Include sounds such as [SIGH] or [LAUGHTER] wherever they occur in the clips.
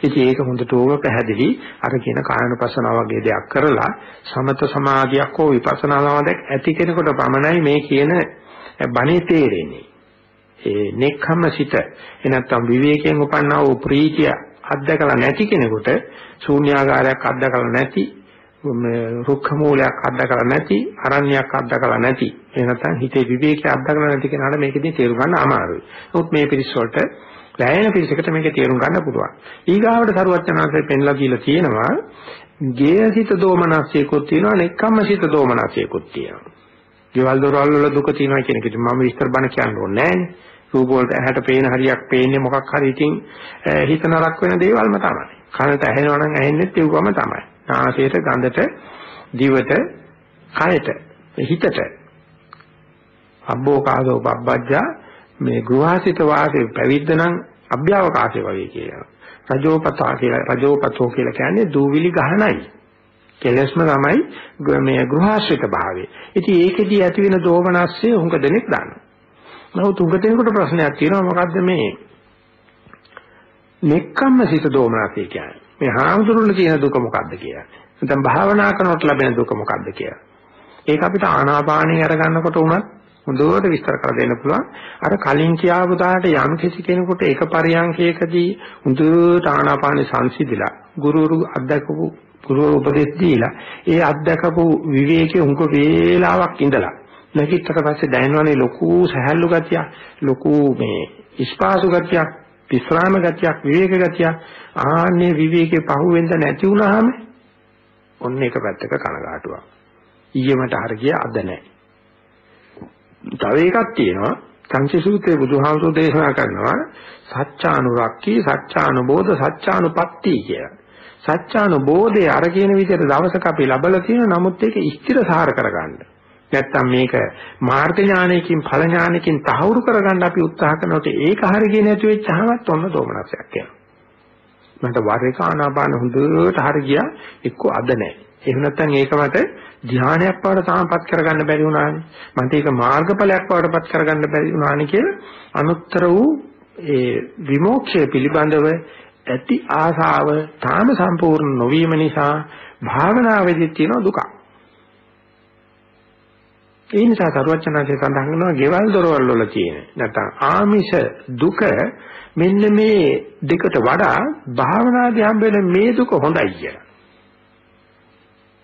ඉතින් ඒක හොඳට ඕක පැහැදිලි අර කියන කායනුපස්සනාව වගේ දෙයක් කරලා සමත සමාධියක් හෝ විපස්සනා සමාධියක් ඇති කෙනෙකුට පමණයි මේ කියන බණේ තේරෙන්නේ. ඒ නෙක්ඛම්ම සිත එනත්තම් විවේකයෙන් උපන්නා වූ ප්‍රීතිය අත්දකලා නැති කෙනෙකුට ශූන්‍යාකාරයක් අත්දකලා නැති රුක්ඛ මූලයක් අත්දකලා නැති අරණ්‍යයක් අත්දකලා නැති එහෙම නැත්නම් හිතේ විවේකයක් අත්දකලා නැති කෙනාට මේකෙදී තේරුම් ගන්න අමාරුයි. නමුත් මේ පිරිස වලට වැයෙන පිරිසකට මේක තේරුම් ගන්න පුළුවන්. ඊගාවට සරුවචනාංශය පෙන්ලා දීලා තියෙනවා ගේයසිත දෝමනස්සයකුත් තියෙනවා නෙක්ඛම්මසිත දෝමනස්සයකුත් තියෙනවා. ගෙවල් දොරවල් වල දුක තියෙනවා කියන එකට මම විස්තර බණ කියන්න ඕනේ නෑනේ. රූප වලට ඇහැට පේන හරියක් පේන්නේ මොකක් හරි ඉතින් හිත නරක වෙන දේවල්ම තමයි. කනට ඇහෙනවා නම් ඇහෙන්නේ ඒවම තමයි. නාසයට ගඳට දිවට කයට හිතට අබ්බෝ කාදෝ බබ්බජ්ජා මේ ගෘහාසිත වාසයේ පැවිද්ද නම් අභ්‍යවකාශය වගේ කියනවා. රජෝපතා කියලා රජෝපතෝ කියලා කියන්නේ දූවිලි ගහනයි. කෙලස්ම තමයි මේ ගෘහාශ්‍රිත භාවය. ඉතින් ඒකෙදී ඇති වෙන දෝමනස්සේ උඟ දෙනෙක් දන්නවා. නමුත් උඟ දෙනෙකුට ප්‍රශ්නයක් තියෙනවා මොකද්ද මේ නෙක්කම්ම සිත දෝමනස්සේ කියන්නේ. මේ හාමුදුරුවෝ කියන දුක මොකද්ද කියලා. නැත්නම් භාවනා කරනකොට ලැබෙන දුක මොකද්ද කියලා. ඒක අපිට ආනාපානිය අරගන්නකොට උනත් හොඳට විස්තර කර දෙන්න පුළුවන්. අර කලින් කියාපු දාට යම් කිසි කෙනෙකුට එක පරියන්කයකදී හොඳට ආනාපානෙ සංසිඳිලා ගුරුවරු අත්දකපු ගුරුවරු උපදෙස් දීලා ඒ අත්දකපු විවේකයේ උන්ක වේලාවක් ඉඳලා නැගිටට පස්සේ දැනෙනවනේ ලොකු සහැල්ලු ගතියක් ලොකු මේ ඉස්පාසු ගතියක් විස්රාම ගතියක් විවේක ගතියක්. ආන්නේ විවේකේ පහුවෙන්ද නැති වුනහම ඔන්න එක පැත්තක කනගාටුවක්. ඊයේ මට හරිය අද නැහැ. තව එකක් තියෙනවා සංසි සූත්‍රයේ බුදුහාමුදුරෝ දේශනා කරනවා සත්‍යානුරක්ඛී සත්‍යානුබෝධ සත්‍යානුපත්ති කියලා. සත්‍යානුබෝධය අර කියන විදිහට දවසක අපි ලබලා තියෙන නමුත් ඒක ස්ථිරසාර කරගන්න. නැත්තම් මේක මාර්ග ඥානයකින් ඵල ඥානයකින් තහවුරු කරගන්න අපි උත්සාහ කරනකොට ඒක හරියන්නේ නැති වෙච්චහමත් ඔන්න දෝමනසයක් යනවා. මට වර එක ආනාපාන හොඳට හරි ගියා එක්ක අද නැහැ. එහෙම නැත්නම් ඒක මට ධානයක් බවට තාමපත් කරගන්න බැරි වුණානේ. මන්ට ඒක මාර්ගඵලයක් බවටපත් කරගන්න බැරි වුණානේ කියලා අනුත්තර වූ ඒ විමෝක්ෂය පිළිබඳව ඇති ආසාව තාම සම්පූර්ණ නොවීම නිසා භාවනාවේදී තියෙන දුක. ඒ නිසා සරුවචනාංශය සඳහන් කරනවා ගෙවල් දොරවල් වල තියෙන නැත්නම් ආමිෂ දුක මෙන්න මේ දෙකට වඩා භාවනාදී හම්බ වෙන මේ දුක හොඳයි කියලා.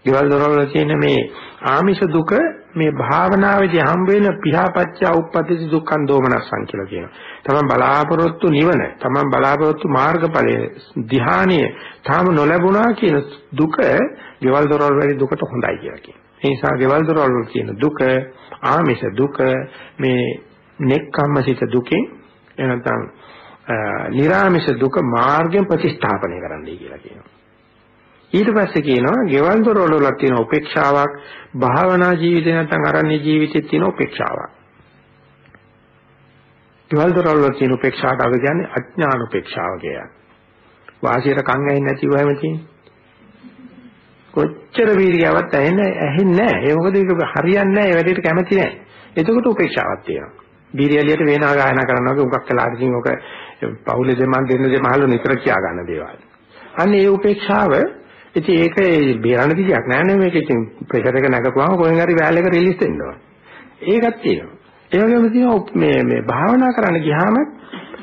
ගෙවල් දොරවල් තියෙන මේ ආමිෂ දුක මේ භාවනාවේදී හම්බ වෙන පියාපච්චය උප්පතිසි දුක්ඛං දෝමනස්සං කියලා කියනවා. තමන් බලාපොරොත්තු නිවන, තමන් බලාපොරොත්තු මාර්ගඵලය, ධ්‍යානීය තාම නොලැබුණා කියන දුක ගෙවල් දොරවල් වැඩි දුකට හොඳයි කියලා කියනවා. ඒ නිසා ගෙවල් දොරවල් වල තියෙන දුක, ආමිෂ දුක මේ නෙක්ඛම්මසිත දුකෙන් එනතම් නිරාමිෂ දුක මාර්ගයෙන් ප්‍රතිස්ථාපනය කරන්නයි කියලා කියනවා. ඊට පස්සේ කියනවා ගෙවල් දොරවල වල තියෙන උපේක්ෂාවක් භාවනා ජීවිතේ නැත්නම් අරණ්‍ය ජීවිතේ තියෙන උපේක්ෂාවක්. ගෙවල් දොරවල වල තියෙන උපේක්ෂාවට අපි කියන්නේ අඥාන උපේක්ෂාව කියලා. වාසියට කන් ඇහෙන්නේ නැතිව හැම තියෙන්නේ. කොච්චර වීර්යවත් ඇහෙන්නේ ඇහෙන්නේ නැහැ. ඒ මොකද ඒක හරියන්නේ නැහැ. ඒ වැඩේට කැමති නැහැ. එතකොට උපේක්ෂාවක් තියෙනවා. බීරියලියට වේනා ගායනා කරනවා වගේ උගක් කළා ඉතින් ඔක පවුලේ දෙමන් දෙන්න දෙමහල නිතර කියා ගන්න දේවල්. අන්න ඒ උපේක්ෂාව ඉතින් ඒක බේරණ කියක් නෑ නේ මේක ඉතින් ප්‍රෙෂර් එක නැගපුවාම කොහෙන් හරි වැල් එක රිලීස් වෙන්න ඕන. ඒකක් තියෙනවා. ඒ වගේම තියෙනවා මේ මේ භාවනා කරන්න ගියාම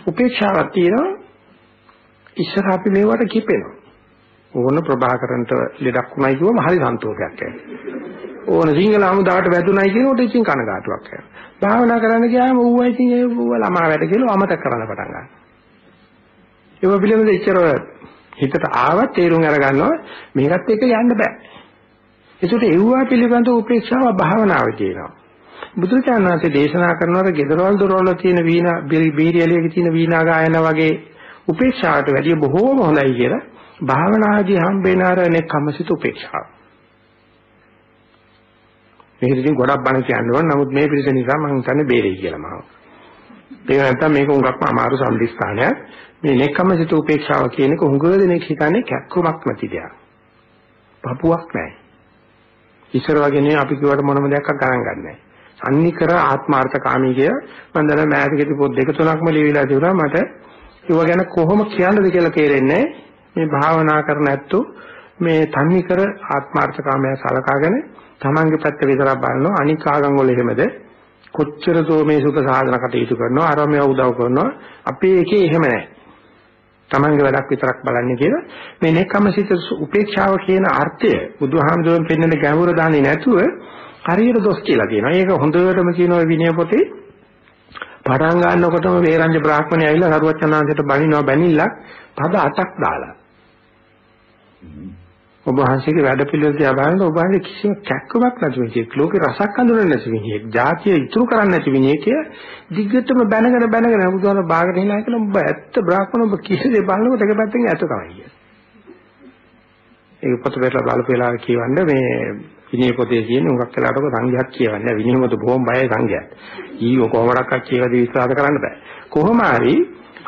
උපේක්ෂාවක් තියෙනවා. ඉස්සර අපි මේවට කිපෙනවා. ඕන ප්‍රභාකරන්ට ලෙඩක් උනායි කිව්වම හරි සන්තෝෂයක් ඇති. ඕන සිංහල හමුදාවට වැදුනායි කියනකොට ඉතින් කනගාටුවක් ඇති. භාවනා කරන්න ගියාම ඌවා ඉතින් ඒ ඌවා ළමා වැඩ කියලා අමතක කරන්න පටන් ගන්නවා. ඒක පිළිබඳව ඉච්චර හිතට ආවත් තේරුම් අරගන්නවා මේකත් එක්ක යන්න බෑ. ඒකට එව්වා පිළිබඳ උපේක්ෂාව භාවනාව කියනවා. බුදුචානන්සේ දේශනා කරනවාර ගෙදරවල් දොරවල් තියෙන වීණා බීරියලියක තියෙන වීණා ගායන වගේ උපේක්ෂාවට වැඩිය බොහෝම හොඳයි කියලා භාවනාදී හම්බෙන අර නෙකමසිත උපේක්ෂාව. මේක ඉතින් ගොඩක් බණ කියන්න ඕන නමුත් මේ පිළිස නිසා මම හිතන්නේ බේරෙයි කියලා මම. ඒක නැත්තම් මේක උඟක්ම අමාරු සම්දිස්ථානයක්. මේ නෙක්ඛම්මසිත උපේක්ෂාව කියන එක හුඟ දෙනෙක් හිතන්නේ කැක්කමක් නැති දෙයක්. පපුවක් නැහැ. ඉස්සර වගේ නේ අපි කිව්වට මොනම දෙයක් ගණන් ගන්නෑ. සම්නිකර ආත්මාර්ථකාමී කිය. මම දැන් මෑතකදී පොත් දෙක තුනක්ම ලියවිලා තිබුණා මට. ඒව ගැන කොහොම කියන්නද කියලා තේරෙන්නේ මේ භාවනා කරන ඇත්තෝ මේ තනි කර ආත්මార్థකාමය සලකාගෙන තමන්ගේ පැත්ත විතරක් බලනවා. අනික් ආගම් වල එහෙමද? කොච්චර දෝ මේ සුඛ සාධන කටයුතු කරනවා? අරමයා උදව් කරනවා? අපේ එකේ එහෙම නැහැ තමන්ගේ වැඩක් විතරක් බලන්නේ කියලා මේ නෙකමසිත උපේක්ෂාව කියන අර්ථය බුදුහාමුදුරුවෝ පෙන්වන ගැඹුර දාන්නේ නැතුව හරියට දොස් කියලා කියනවා. ඒක හොඳටම කියනවා විනය පොතේ පටන් ගන්නකොටම වේරංජ බ්‍රාහ්මණය ඇවිල්ලා සරුවචනාංශයට බණිනවා බැනිල්ලක් පද අටක් දාලා. ඔබ වහන්සේගේ වැඩ පිළිවෙල දිහා බලනකොට ඔබ වහන්සේ කිසිම කැක්කමක් නැති මිනිහෙක් ලෝකේ රසක් අඳුරන්නේ නැති මිනිහෙක් ජාතිය ඉතුරු කරන්නේ නැති මිනිහෙක් දිග්ගටම බැනගෙන බැනගෙන බුදුහාම බාගට හිනා කියලා ඔබ ඇත්ත බ්‍රාහ්මණ ඔබ කිසිදේ බලනකොට එක පැත්තකින් ඇත තමයි කියන්නේ. ඒක පොත පෙරලා බලපු වෙලාව කියවන්න මේ විනය පොතේ තියෙන උඟක් වෙලාටක සංඝයක් කියවන්නේ විනය පොත බොහොම බයයි සංඝයාට. ඊ කොහොමඩක්වත් කියවදී විශ්වාස කරන්න බෑ. කොහොම හරි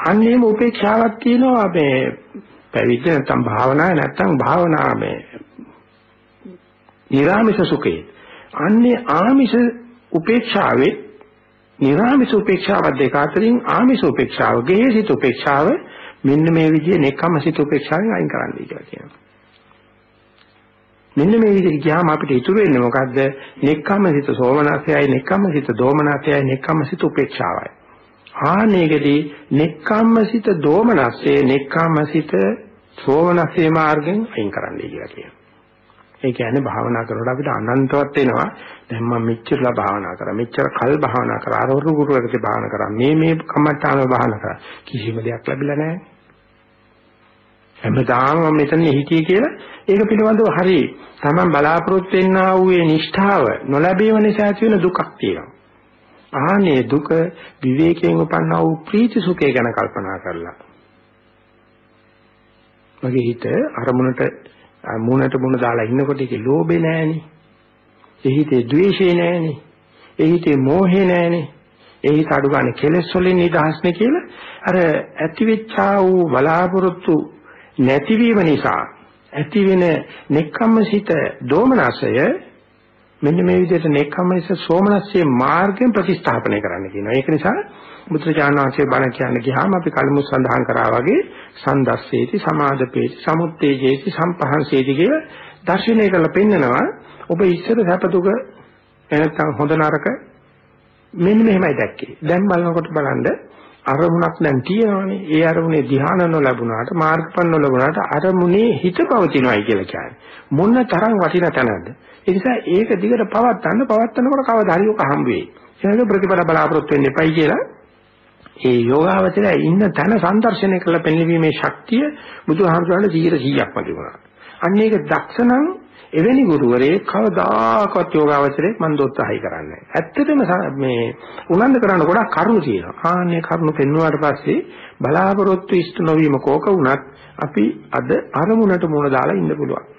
අන්නේම උපේක්ෂාවක් තියෙනවා මේ පැවිද්ද නැත්නම් භාවනාවේ නැත්නම් භාවනාවේ නිරාමිෂ සුඛේ අන්නේ ආමිෂ උපේක්ෂාවේ නිරාමිෂ උපේක්ෂාව දෙක අතරින් ආමිෂ උපේක්ෂාව ගේහිත උපේක්ෂාව මෙන්න මේ විදිහේ නෙකමසිත උපේක්ෂාවෙන් අයින් කරන්නයි කියලා කියනවා. මෙන්න මේ විදිහට ගියාම අපිට ඉතුරු වෙන්නේ මොකද්ද? නෙක්ඛම්මසිත සෝමනසයයි නෙක්ඛම්මසිත දෝමනසයයි නෙක්ඛම්මසිත උපේක්ෂාවයි. ආනේකදී නෙක්ඛම්මසිත දෝමනස්සේ නෙක්ඛම්මසිත සෝමනස්සේ මාර්ගෙන් අයින් කරන්නයි කියලා කියනවා. ඒ කියන්නේ භාවනා කරනකොට අපිට අනන්තවත් වෙනවා. දැන් මම මෙච්චරලා භාවනා කරා. මෙච්චර කල් භාවනා කරා. අරවරු ගුරුවරයෙක් භාවනා කරා. මේ මේ කම්මට්ටාන භාවනා කරා. කිසිම දෙයක් ලැබිලා නැහැ. හැමදාම මම මෙතන හිටියේ කියලා ඒක පිළිබඳව හරි Taman බලාපොරොත්තු වෙන්නා වූ ඒ නිෂ්ඨාව නොලැබීම නිසා ඇති වෙන දුකක් තියෙනවා. ආනේ දුක විවේකයෙන් උපන්නා වූ ප්‍රීති සුඛය ගැන කල්පනා කරලා. මගේ හිත අරමුණට මුණට මුණ දාලා ඉන්නකොට ඒකේ ලෝභේ නැහෙනේ. ඒ හිතේ ද්වේෂේ නැහෙනේ. ඒ හිතේ මෝහේ නැහෙනේ. ඒ හිත අඩු ගන්න කෙලෙස් වලින් නිදහස්නේ කියලා අර ඇතිවෙච්චා වූ බලාපොරොත්තු නැතිවීම නිසා ඇතිවෙන නෙක්ඛම්මසිත දෝමනසය මෙන්න මේ විදිහට නෙක්ඛම්මසිත සෝමනස්සේ මාර්ගයෙන් ප්‍රතිස්ථාපනය කරන්න කියනවා. ඒක නිසා බුදුචානන් වහන්සේ බණ කියන්න ගියාම අපි කලිමුත් සඳහන් කරා වගේ සන්දස්සේති සමාදපේති සමුත්තේජේති සම්පහන්සේති කිය දර්ශනය කරලා පෙන්නනවා ඔබ ඉස්සර සැප දුක එනත්තම් හොඳ නරක මෙන්න මෙහෙමයි දැක්කේ. දැන් බලනකොට බලන්න අරමුණක් දැන් තියෙනවානේ. ඒ අරමුණේ ධ්‍යාන නොලැබුණාට මාර්ගඵල නොලැබුණාට අරමුණේ හිත පවතිනවායි කියලා කියන්නේ. මොන තරම් වටින තැනද? ඒ නිසා ඒක දිගට පවත්වන්න පවත්වනකොට කවදා හරි ඔක හම්බ වෙයි. ඒක ප්‍රතිඵල බලාපොරොත්තු වෙන්න එපයි කියලා ඒ යෝගාවචරය ඉන්න තැන සම්දර්ශනය කරලා පෙන්වීමේ ශක්තිය බුදුහාමුදුරනේ 100%ක්ම තිබුණා. අන්න ඒක දක්ෂණං එවැනි ගුරුවරයෙක් කවදාකවත් යෝගාවචරයේ මන් දොස්සහයි කරන්නේ ඇත්තටම මේ උනන්දු කරන්න ගොඩක් කරුණු තියෙනවා. ආන්නේ කරුණු පෙන්වුවාට පස්සේ බලාපොරොත්තු ඉෂ්ට නොවීම කෝක වුණත් අපි අද අරමුණට මුණ දාලා ඉන්න පුළුවන්.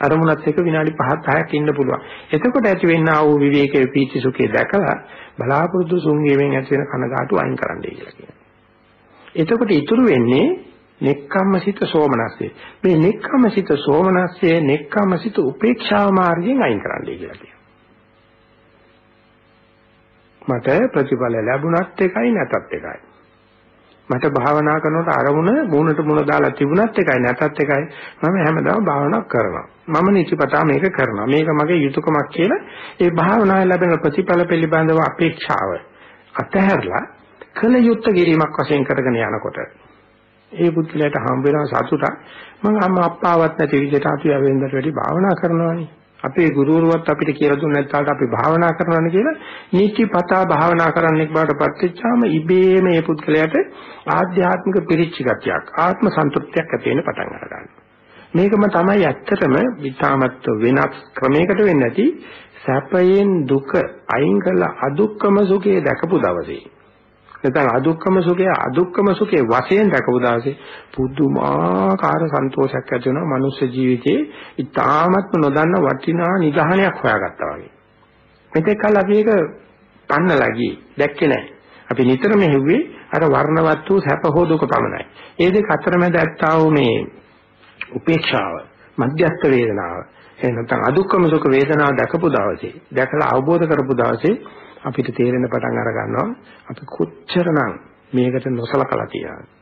අරමුණත් එක්ක විනාඩි 5ක් 10ක් ඉන්න පුළුවන්. එතකොට ඇති වෙන්නා වූ විවේකයේ පීති සුඛේ දැකලා බලාපොරොත්තු සුන්ගේෙන් ඇති වෙන කනගාටු අයින් කරන්නයි කියලා කියනවා. එතකොට ඉතුරු වෙන්නේ නෙක්ඛම්මසිත සෝමනස්සේ. මේ නෙක්ඛම්මසිත සෝමනස්සේ නෙක්ඛම්මසිත උපේක්ෂා මාර්ගයෙන් අයින් කරන්නයි කියලා කියනවා. මට ප්‍රතිඵල ලැබුණත් එකයි නැතත් එකයි. මට භාවනා කරනකොට අරමුණ මූණට මුණ දාලා තිබුණත් එකයි නැතත් එකයි. මම හැමදාම භාවනා කරනවා. මම නිතිපතා මේක කරනවා. මේක මගේ යුතුයකමක් කියලා ඒ භාවනාවේ ලැබෙන ප්‍රතිඵල පිළිබඳව අපේක්ෂාව අතහැරලා කල යුත්තේ කිරීමක් වශයෙන් කරගෙන යනකොට ඒ පුද්ගලයාට හම් වෙන සතුටක් මම අම්මා අප්පාවත් නැති විදිහට අපි වෙනදට වැඩි භාවනා කරනවානේ අපේ ගුරුවරුවත් අපිට කියලා දුන්නේ නැත්නම් අපි භාවනා කරනවානේ කියලා නීතිපතා භාවනා කරන්නෙක් බවට පත්වෙච්චාම ඉබේම මේ පුද්ගලයාට ආධ්‍යාත්මික පිරිච්ච ගතියක් ආත්ම සන්තුෂ්තියක් ඇති වෙන පටන් ගන්නවා මේකම තමයි ඇත්තටම විතාමත් වෙනස් ක්‍රමයකට වෙන්නේ නැති සැපයෙන් දුක අයින් කරලා අදුක්කම සුඛේ දැකපු දවසේ. නැත්නම් අදුක්කම සුඛය අදුක්කම සුඛේ වශයෙන් දැකපු දවසේ පුදුමාකාර සන්තෝෂයක් ඇති වෙනවා මනුෂ්‍ය ජීවිතේ ඉතාමත්ම නොදන්න වටිනා නිගහනයක් හොයාගත්තා වගේ. මෙතෙක් කල අපි ඒක පන්නලා ගියේ දැක්කේ නැහැ. අපි නිතරම හෙව්වේ අර වර්ණවත් වූ සැප හෝ දුක පමණයි. ඒ දෙක අතරමැද ඇත්තා වූ මේ උපේක්ෂාව, මධ්‍යස්ථ වේදනාව, එහෙනම් නැත්නම් අදුක්කම සුඛ වේදනාව දැකපු දවසේ, දැකලා අවබෝධ කරපු දවසේ අපිට තේරෙන පටන් අර ගන්නවා අපි කොච්චරනම් මේකට නොසලකලා තියනවද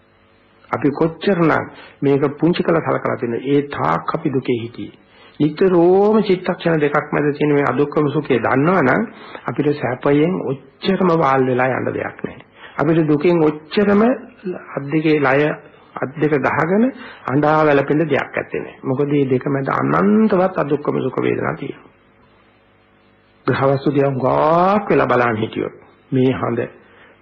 අපි කොච්චරනම් මේක පුංචි කළ සලකලා තියෙන ඒ තාක් අපි දුකේ හිටියේ. නිතරම චිත්තක්ෂණ දෙකක් මැද තියෙන මේ අදුක්කම සුඛය දන්නවනම් අපිට සැපයෙන් ඔච්චරම වාල් වෙලා යන්න දෙයක් නැහැ. අපිට දුකෙන් ඔච්චරම අද්දකේ ලය අත් දෙක ගහගෙන අඬා වැළපෙන්න දෙයක් නැත්තේ නෑ. මොකද මේ දෙක මැද අනන්තවත් අදුක්කම සුඛ වේදනා තියෙනවා. ග්‍රහවස්තු දිහා ගාක් වෙලා බලන් හිටියොත් මේ හඳ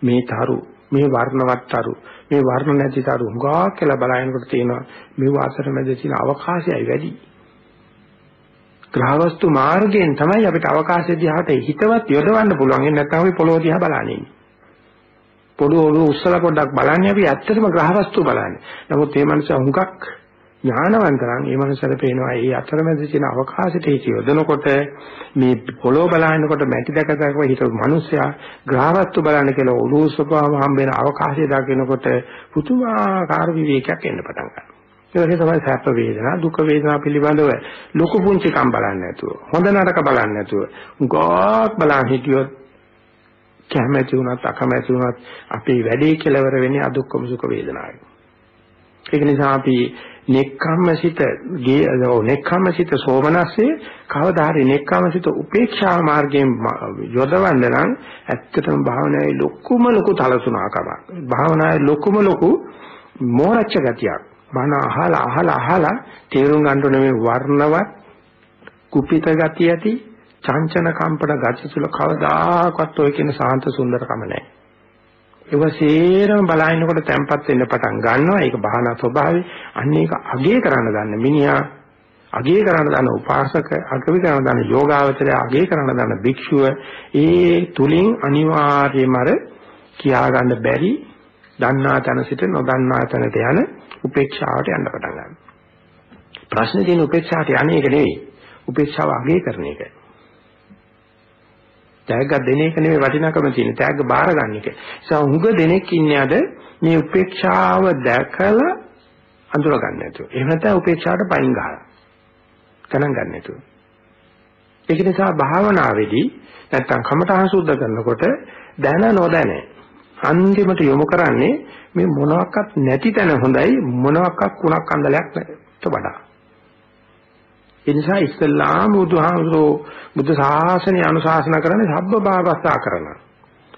මේ තරු මේ වර්ණවත් තරු මේ වර්ණ නැති තරු ගාක් කියලා බලනකොට තියෙනවා මේ වාසර මැද තියෙන අවකාශයයි වැඩි. ග්‍රහවස්තු මාර්ගයෙන් තමයි අපිට අවකාශය දිහාට හිතවත් යොදවන්න පුළුවන්. එන්නේ නැත්නම් අපි පොළොව දිහා බලන්නේ. පොළොව ඔළුව උස්සලා පොඩ්ඩක් බලන්නේ අපි ඇත්තටම ග්‍රහවස්තු බලන්නේ. නමුත් මේ මනුස්සයා හුඟක් ඥානවන්තරන් මේ මනුස්සයාට පේනවා මේ අතරමැද තියෙන අවකාශයට හිත යොදනකොට මේ පොළොව බලනකොට මැටි දැක දැක හිතපු මනුස්සයා ග්‍රහවස්තු බලන්න කියලා ඔළුව උස්සපුවාම හම්බෙන අවකාශය දකිනකොට පුදුමාකාර විවේකයක් එන්න පටන් ගන්නවා. ඒක තමයි සැප වේදනා දුක වේදනා පිළිබඳව ලොකු පුංචි කම් බලන්නේ නැතුව හොඳ නරක බලන්නේ නැතුව ගොඩක් බලන් හිටියොත් කැමැති වුණත් අකමැති වුණත් අපේ වැඩේ කෙලවර වෙන්නේ අදුක්කම සුඛ වේදනාවයි. ඒක නිසා අපි නෙක්ඛම්මසිත නෙක්ඛම්මසිත සෝමනස්සේ කවදා හරි නෙක්ඛම්මසිත උපේක්ෂා මාර්ගයෙන් යොදවන්න නම් ඇත්තටම භාවනාවේ ලොකුම ලොකු තලසුණාකමක්. භාවනාවේ ලොකුම ලොකු මෝරච්ච ගතියක්. බණ අහලා අහලා අහලා තේරුම් ගන්න ඕනේ මේ වර්ණවත් කුපිත ගතිය ඇති චංචන කම්පන ගති තුල කවදාකවත් ඔය කියන සාන්ත සුන්දරකම නැහැ. ඒව සේරම බලහිනකොට තැම්පත් වෙන්න පටන් ගන්නවා. ඒක බහනා ස්වභාවය. අන්න ඒක අගේ කරන්න ගන්න මිනිහා අගේ කරන්න දන්න උපාසක අගවි කරන්න දන්න යෝගාවචරය අගේ කරන්න දන්න භික්ෂුව ඒ තුලින් අනිවාර්යයෙන්ම අර කියා ගන්න බැරි දන්නා තැන සිට නොදන්නා තැනට යන උපේක්ෂාවට යන්න පටන් ගන්නවා. ප්‍රශ්නේ තියෙන උපේක්ෂාවට යන්නේ ඒක නෙවෙයි. උපේක්ෂාව අගේ කරන එක. තෑග්ග දෙන එක නෙවෙයි වටිනාකම තියෙන. තෑග්ග බාර ගන්න එක. ඒ හුඟ දෙනෙක් ඉන්නේ අද මේ උපේක්ෂාව දැකලා අඳුර ගන්න නැතුව. එහෙම නැත්නම් උපේක්ෂාවට පයින් ගහලා. ගණන් ගන්න නැතුව. ඒක නිසා භාවනාවේදී නැත්තම් කමඨහං සුද්ධ කරනකොට දැන නොදැන අන්තිමට යොමු කරන්නේ මේ මොනවාක්වත් නැති තැන හොඳයි මොනවාක්වත් කුණක් අන්දලයක් නැට වඩා. ඒ නිසා ඉස්ලාම බුදුහාමුදුරෝ බුද්ධ ශාසනය අනුශාසනා කරන්නේ සබ්බ භාවස්ථා කරන.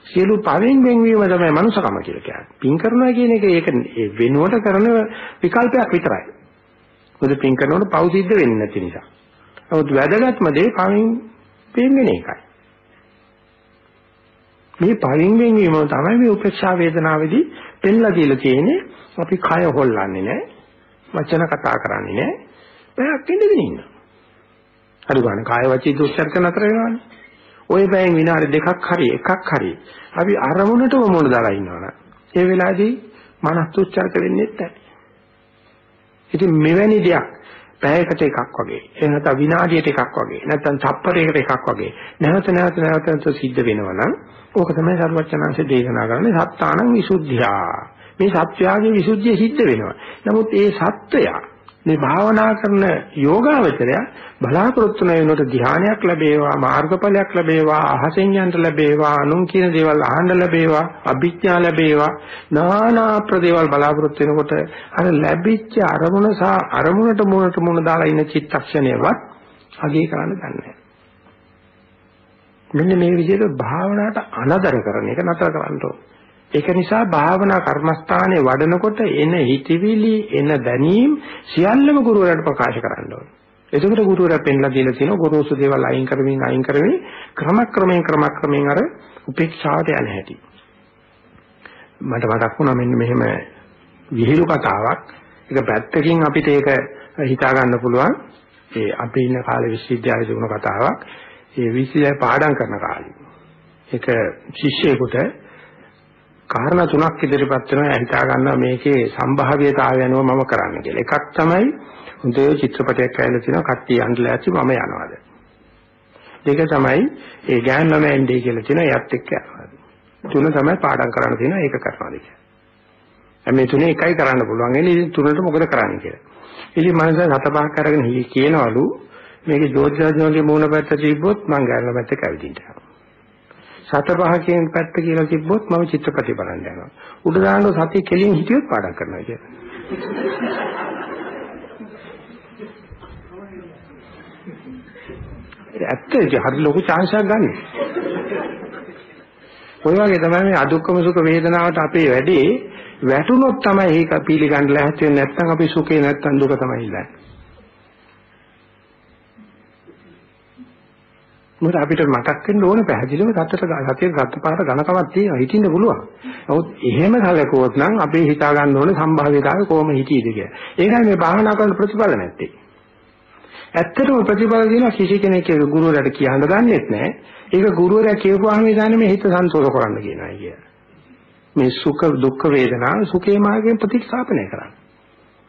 සියලු පවෙන් වෙන්වීම තමයි මනුෂකම කියලා කියන්නේ. පින් කරනවා කියන එක ඒක වෙනුවට කරන විකල්පයක් විතරයි. මොකද පින් කරනකොට පව් සිද්ධ වෙන්නේ නැති නිසා. නමුත් වැදගත්ම දේ පවෙන් වෙන්වෙන එකයි. මේ පවින් වෙන්වීම තමයි මේ උපේක්ෂා වේදනාවේදී පෙන්ලා දීලා තියෙන්නේ අපි කය හොල්ලන්නේ නැහැ වචන කතා කරන්නේ නැහැ බයක් ඉඳගෙන ඉන්නවා හරි ගන්න. කාය වචී දුස්චර්ක නතර වෙනවනේ. ওই බයෙන් විනාඩි දෙකක් හරි එකක් හරි අපි අරමුණටම මොන දාලා ඉන්නවනේ. ඒ වෙලාවේදී මනස් දුස්චර්ක වෙන්නේ නැහැ. ඉතින් මෙවැනි දෙයක්. පැයකට එකක් වගේ. එහෙම නැත්නම් විනාඩියට එකක් වගේ. නැත්නම් තප්පරයකට එකක් වගේ. නැවත නැවත නැවත සිද්ධ වෙනවා නම් ඕක තමයි සරුවචනාංශ දේශනා කරන්නේ සත්තානං විසුද්ධියා. මේ සත්‍යාගේ විසුද්ධිය සිද්ධ වෙනවා. නමුත් ඒ සත්‍යය මේ භාවනා කරන යෝගාවචරය බලාපොරොත්තු වෙනකොට ධානයක් ලැබේවා මාර්ගඵලයක් ලැබේවා අහසෙන් යන්න ලැබේවා අනුන් කියන දේවල් අහන්න ලැබේවා අභිඥා ලැබේවා নানা ප්‍රදේවල් බලාපොරොත්තු වෙනකොට අර ලැබිච්ච අරමුණ සහ අරමුණට මුණට මුණ දාලා ඉන්න චිත්තක්ෂණයවත් අගේ කරන්න ගන්නෑ මෙන්න මේ විදිහට භාවනාවට අනදර කරන එක නතර කරන්න ඕනේ. ඒක නිසා භාවනා කර්මස්ථානයේ වඩනකොට එන හිතවිලි එන දැනීම් සියල්ලම ගුරුවරයාට ප්‍රකාශ කරන්න ඕනේ. එතකොට ගුරුවරයා පෙන්ලා දීලා තියෙනවා ගොරෝසු දේවල් අයින් කරමින් අයින් කරමින් ක්‍රමක්‍රමයෙන් ක්‍රමක්‍රමයෙන් අර උපේක්ෂාවට යන හැටි. මට මතක් වුණා මෙන්න මෙහෙම විහිළු කතාවක්. ඒක පැත්තකින් අපිට ඒක හිතා ගන්න පුළුවන්. ඒ අපි ඉන්න කාලේ විශ්වවිද්‍යාලයේ තිබුණ කතාවක්. ඒ විශ්වවිද්‍යාලේ පාඩම් කරන කාලේ. ඒක ශිෂ්‍යයෙකුට කාරණා තුනක් ඉදිරිපත් වෙනවා හිතා ගන්නවා මේකේ සම්භාව්‍යතාවය අනුව මම කරන්න කියලා. එකක් තමයි හොඳේ චිත්‍රපටයක් ඇවිල්ලා තියෙනවා කට්ටිය යන්නලා ඇති මම යනවාද. දෙක තමයි ඒ ගෑන් ළමයා ඉන්නේ කියලා තියෙනවා එයත් එක්ක යනවාද. තුන තමයි පාඩම් කරන්න තියෙනවා ඒක කරනවාද කියලා. මේ තුනේ එකයි කරන්න පුළුවන්. එන්නේ තුනට මොකද කරන්නේ කියලා. ඉතින් මනස හතපහක් අරගෙන කියනවලු මේකේ ජෝතිජාජනගේ මූණ පැත්ත තිබ්බොත් මං ගෑන් ළමයාත් එක්ක ඇවිදින්න යනවා. සත පහකින් පැත්ත කියලා තිබ්බොත් මම චිත්‍රපටි බලන්න යනවා. උඩ දාන්න සතිය කෙලින් හිටියොත් පාඩම් කරනවා කියලා. ඇත්තට හරි ලොකු chance එකක් ගන්න. ඔය වගේ තමයි මේ අදුක්කම සුඛ වේදනාවට අපේ වැඩේ වැටුනොත් තමයි ඒක පිළිගන්න ලැහැත් වෙන්නේ නැත්නම් අපි සුඛේ නැත්නම් දුක තමයි ඉන්නේ. මොකද අපිට මතක් වෙන්න ඕනේ පැහැදිලිව සතර සතිය ගතපාර ඝනකමක් තියෙනවා හිතින්න පුළුවන්. නමුත් එහෙම කලකුවොත් නම් අපි හිතා ගන්න ඕනේ සම්භාව්‍යතාවය කොහොම හිතීද කියලා. ඒකයි මේ භාවනා කරන ප්‍රතිඵල නැත්තේ. ඇත්තටම ප්‍රතිඵල දෙන කිසි කෙනෙක් ගුරුවරයාට කියන්න දන්නෙත් නැහැ. ඒක ගුරුවරයා කියපුවාම ඉතින් මේ හිත සන්තෝෂ කරන්න කියනවා කිය. මේ සුඛ දුක්ඛ වේදනා සුඛේ මාර්ගයෙන් ප්‍රතිස්ථාපනය කරන්න.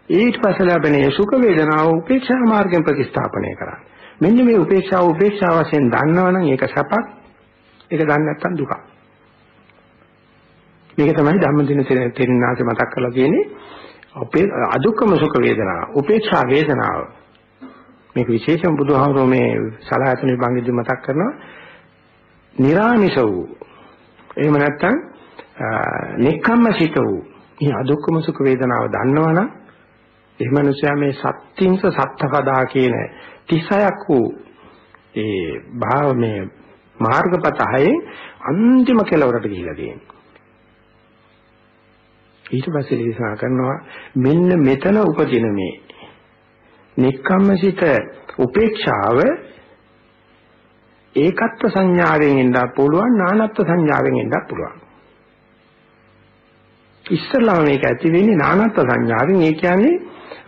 ඊට පස්සේ ලැබෙන සුඛ වේදනාව උපේක්ෂා මාර්ගයෙන් ප්‍රතිස්ථාපනය කරන්න. මෙන්න මේ උපේක්ෂාව උපේක්ෂා වශයෙන් දන්නවනම් ඒක සැපක්. ඒක දන්නේ නැත්නම් දුකක් මේක තමයි ධම්මදින තෙරණාසේ මතක් කරලා තියෙන්නේ. අපේ අදුක්කම සුඛ වේදනාව උපේක්ෂා වේදනාව. මේක විශේෂම බුදුහාමුදුරුවෝ මේ සලආයතන විභංගෙදි මතක් කරනවා. නිරාමිෂ වූ. එහෙම නැත්නම් නික්කම්මසිත වූ. මේ අදුක්කම සුඛ වේදනාව දන්නවනම් ඒ මනුස්සයා මේ සත්‍යින්ස සත්තපදා කියන 36ක් වූ ඒ භාව මේ මාර්ගපත හයේ අන්තිම කෙලවරට ගිහිලා තියෙනවා. ඊට පස්සේ දේශනා කරනවා මෙන්න මෙතන උපදින මේ නික්කම්මසිත උපේක්ෂාව ඒකත්ව සංඥාවෙන් එන්නත් පුළුවන් නානත්ව සංඥාවෙන් එන්නත් පුළුවන්. ඉස්සල්ලාම මේක ඇති වෙන්නේ නානත්ව සංඥාවෙන් ඒ කියන්නේ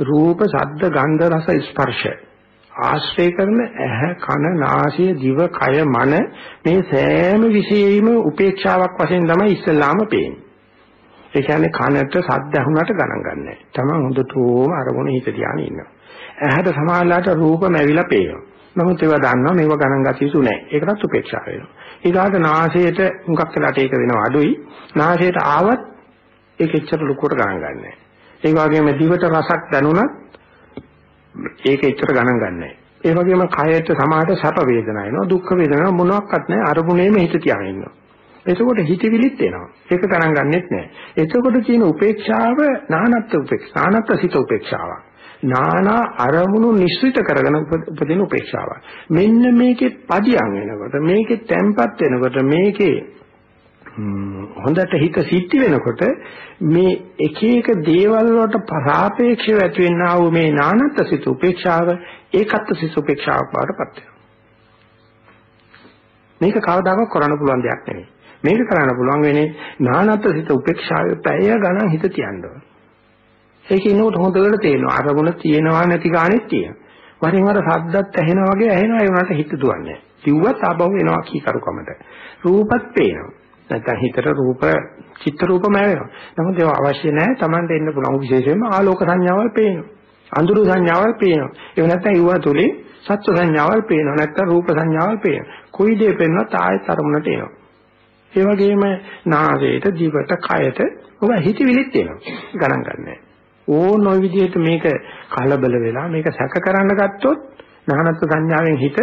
රූප, ශබ්ද, ගන්ධ, රස, ස්පර්ශ ආශ්‍රය කරන ඇහැ, කන, නාසය, දිව, කය, මන මේ සෑම විශේෂයෙන්ම උපේක්ෂාවක් වශයෙන් තමයි ඉස්සල්ලාම පේන්නේ. ඒ කියන්නේ කනට ශබ්ද ඇහුණාට ගණන් ගන්නෑ. තමන් හොඳටම අරමුණ හිත ධානය ඉන්නවා. ඇහැට සමානලාට රූපම ඇවිල්ලා පේනවා. නමුත් ඒවා දන්නවා මේව ගණන් ගත යුතු නෑ. ඒකටත් උපේක්ෂා වෙනවා. ඊගාට නාසයට මුගක් වෙලාට ඒක වෙනවා අඩුයි. නාසයට ආවත් ඒක එච්චර ලොකුවට ගණන් ගන්නෑ. ඒ වගේම දිවට රසක් දැනුණත් ඒක එච්චර ගණන් ගන්නෑ. ඒ වගේම කයට සමාහට සැප වේදනා එනවා දුක්ඛ වේදනා මොනවත් නැහැ අරමුණේම හිත තියාගෙන ඉන්නවා. එතකොට හිතවිලිත් එනවා. ඒක ගණන් ගන්නෙත් නැහැ. එතකොට තියෙන උපේක්ෂාව නානත් උපේක්ෂා නානත් සිත උපේක්ෂාවක්. නානා අරමුණු නිශ්චිත කරගෙන උපදින උපේක්ෂාවක්. මෙන්න මේකේ පදියම් වෙනකොට මේකේ තැම්පත් වෙනකොට මේකේ හොඳට හිත සිද්ධ වෙනකොට මේ එක එක දේවල් වලට පරාපේක්ෂව ඇති වෙනා වූ මේ නානත් සිත උපේක්ෂාව ඒකත් සිත උපේක්ෂාවක් බවට පත් වෙනවා. මේක කවදාකවත් කරන්න පුළුවන් දෙයක් නෙවෙයි. මේක කරන්න පුළුවන් වෙන්නේ නානත් සිත උපේක්ෂාවේ පැය ගණන් හිත තියන්න ඕන. ඒක ඉන්නකොට හොඳට තේරෙනවා. අරමුණ තියෙනවා නැති ගානෙත් තියෙනවා. වරින් වර සද්දත් ඇහෙනා වගේ ඇහෙනවා ඒ උනාට හිත දුවන්නේ. කිව්වත් ආබව එනවා කීකරුකමට. රූපත් පේනවා. නැත්නම් හිතට රූප චිත්ත රූපම වෙනවා. නමුත් ඒවා අවශ්‍ය නැහැ. Tamanට එන්න පුළුවන් විශේෂයෙන්ම ආලෝක සංඥාවල් පේනවා. අඳුරු සංඥාවල් පේනවා. ඒ නැත්නම් ඊවා තුලින් සත්ව සංඥාවල් පේනවා. නැත්නම් රූප සංඥාවල් පේනවා. කොයි දේ පේනවත් ආයෙත් අරමුණට එනවා. ඒ වගේම නාසයට, දිවට, කයට ඔබ හිතවිලිත් එනවා. ගණන් ගන්නෑ. ඕන ඔය විදිහට මේක කලබල වෙලා මේක සැක කරන්න ගත්තොත් නානත් සංඥාවෙන් හිත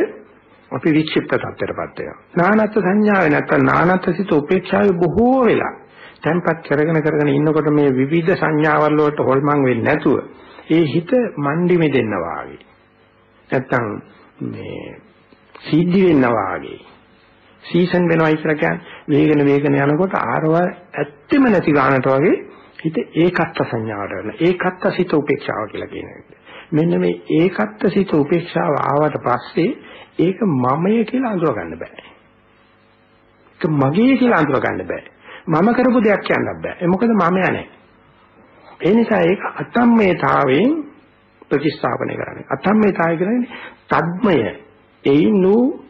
අපි වික්ෂිප්ත තත්ත්වයටපත් වෙනවා. නානත් සංඥාවේ නැත්තම් නානත් සිත උපේක්ෂාවේ බොහෝ වෙලා tempat කරගෙන කරගෙන ඉන්නකොට මේ විවිධ සංඥාවල් වලට හොල්මන් වෙන්නේ නැතුව ඒ හිත මණ්ඩි මෙදෙන්න වාගේ. නැත්තම් මේ සීද්ධි වෙන්න වාගේ. සීසන් වෙනවා කියලා කියන්නේ වේගන වේගන යනකොට ආරව ඇත්තෙම නැති ගන්නට වගේ හිත ඒකත්ව සංඥාවට වෙන ඒකත්ව සිත උපේක්ෂාව කියලා කියනවා. මෙන්න මේ ඒකත්ව සිත උපේක්ෂාව ආවට පස්සේ ඒක මමය කියලා අඳුර ගන්න බෑ. ඒක මගේ කියලා අඳුර ගන්න බෑ. මම කරපු දෙයක් කියන්න බෑ. ඒ මොකද මම යන්නේ. ඒ නිසා ඒක අතම්මේතාවයෙන් ප්‍රතිස්ථාපනය කරන්නේ. අතම්මේතාවය කියන්නේ තද්මය. එයින් වූ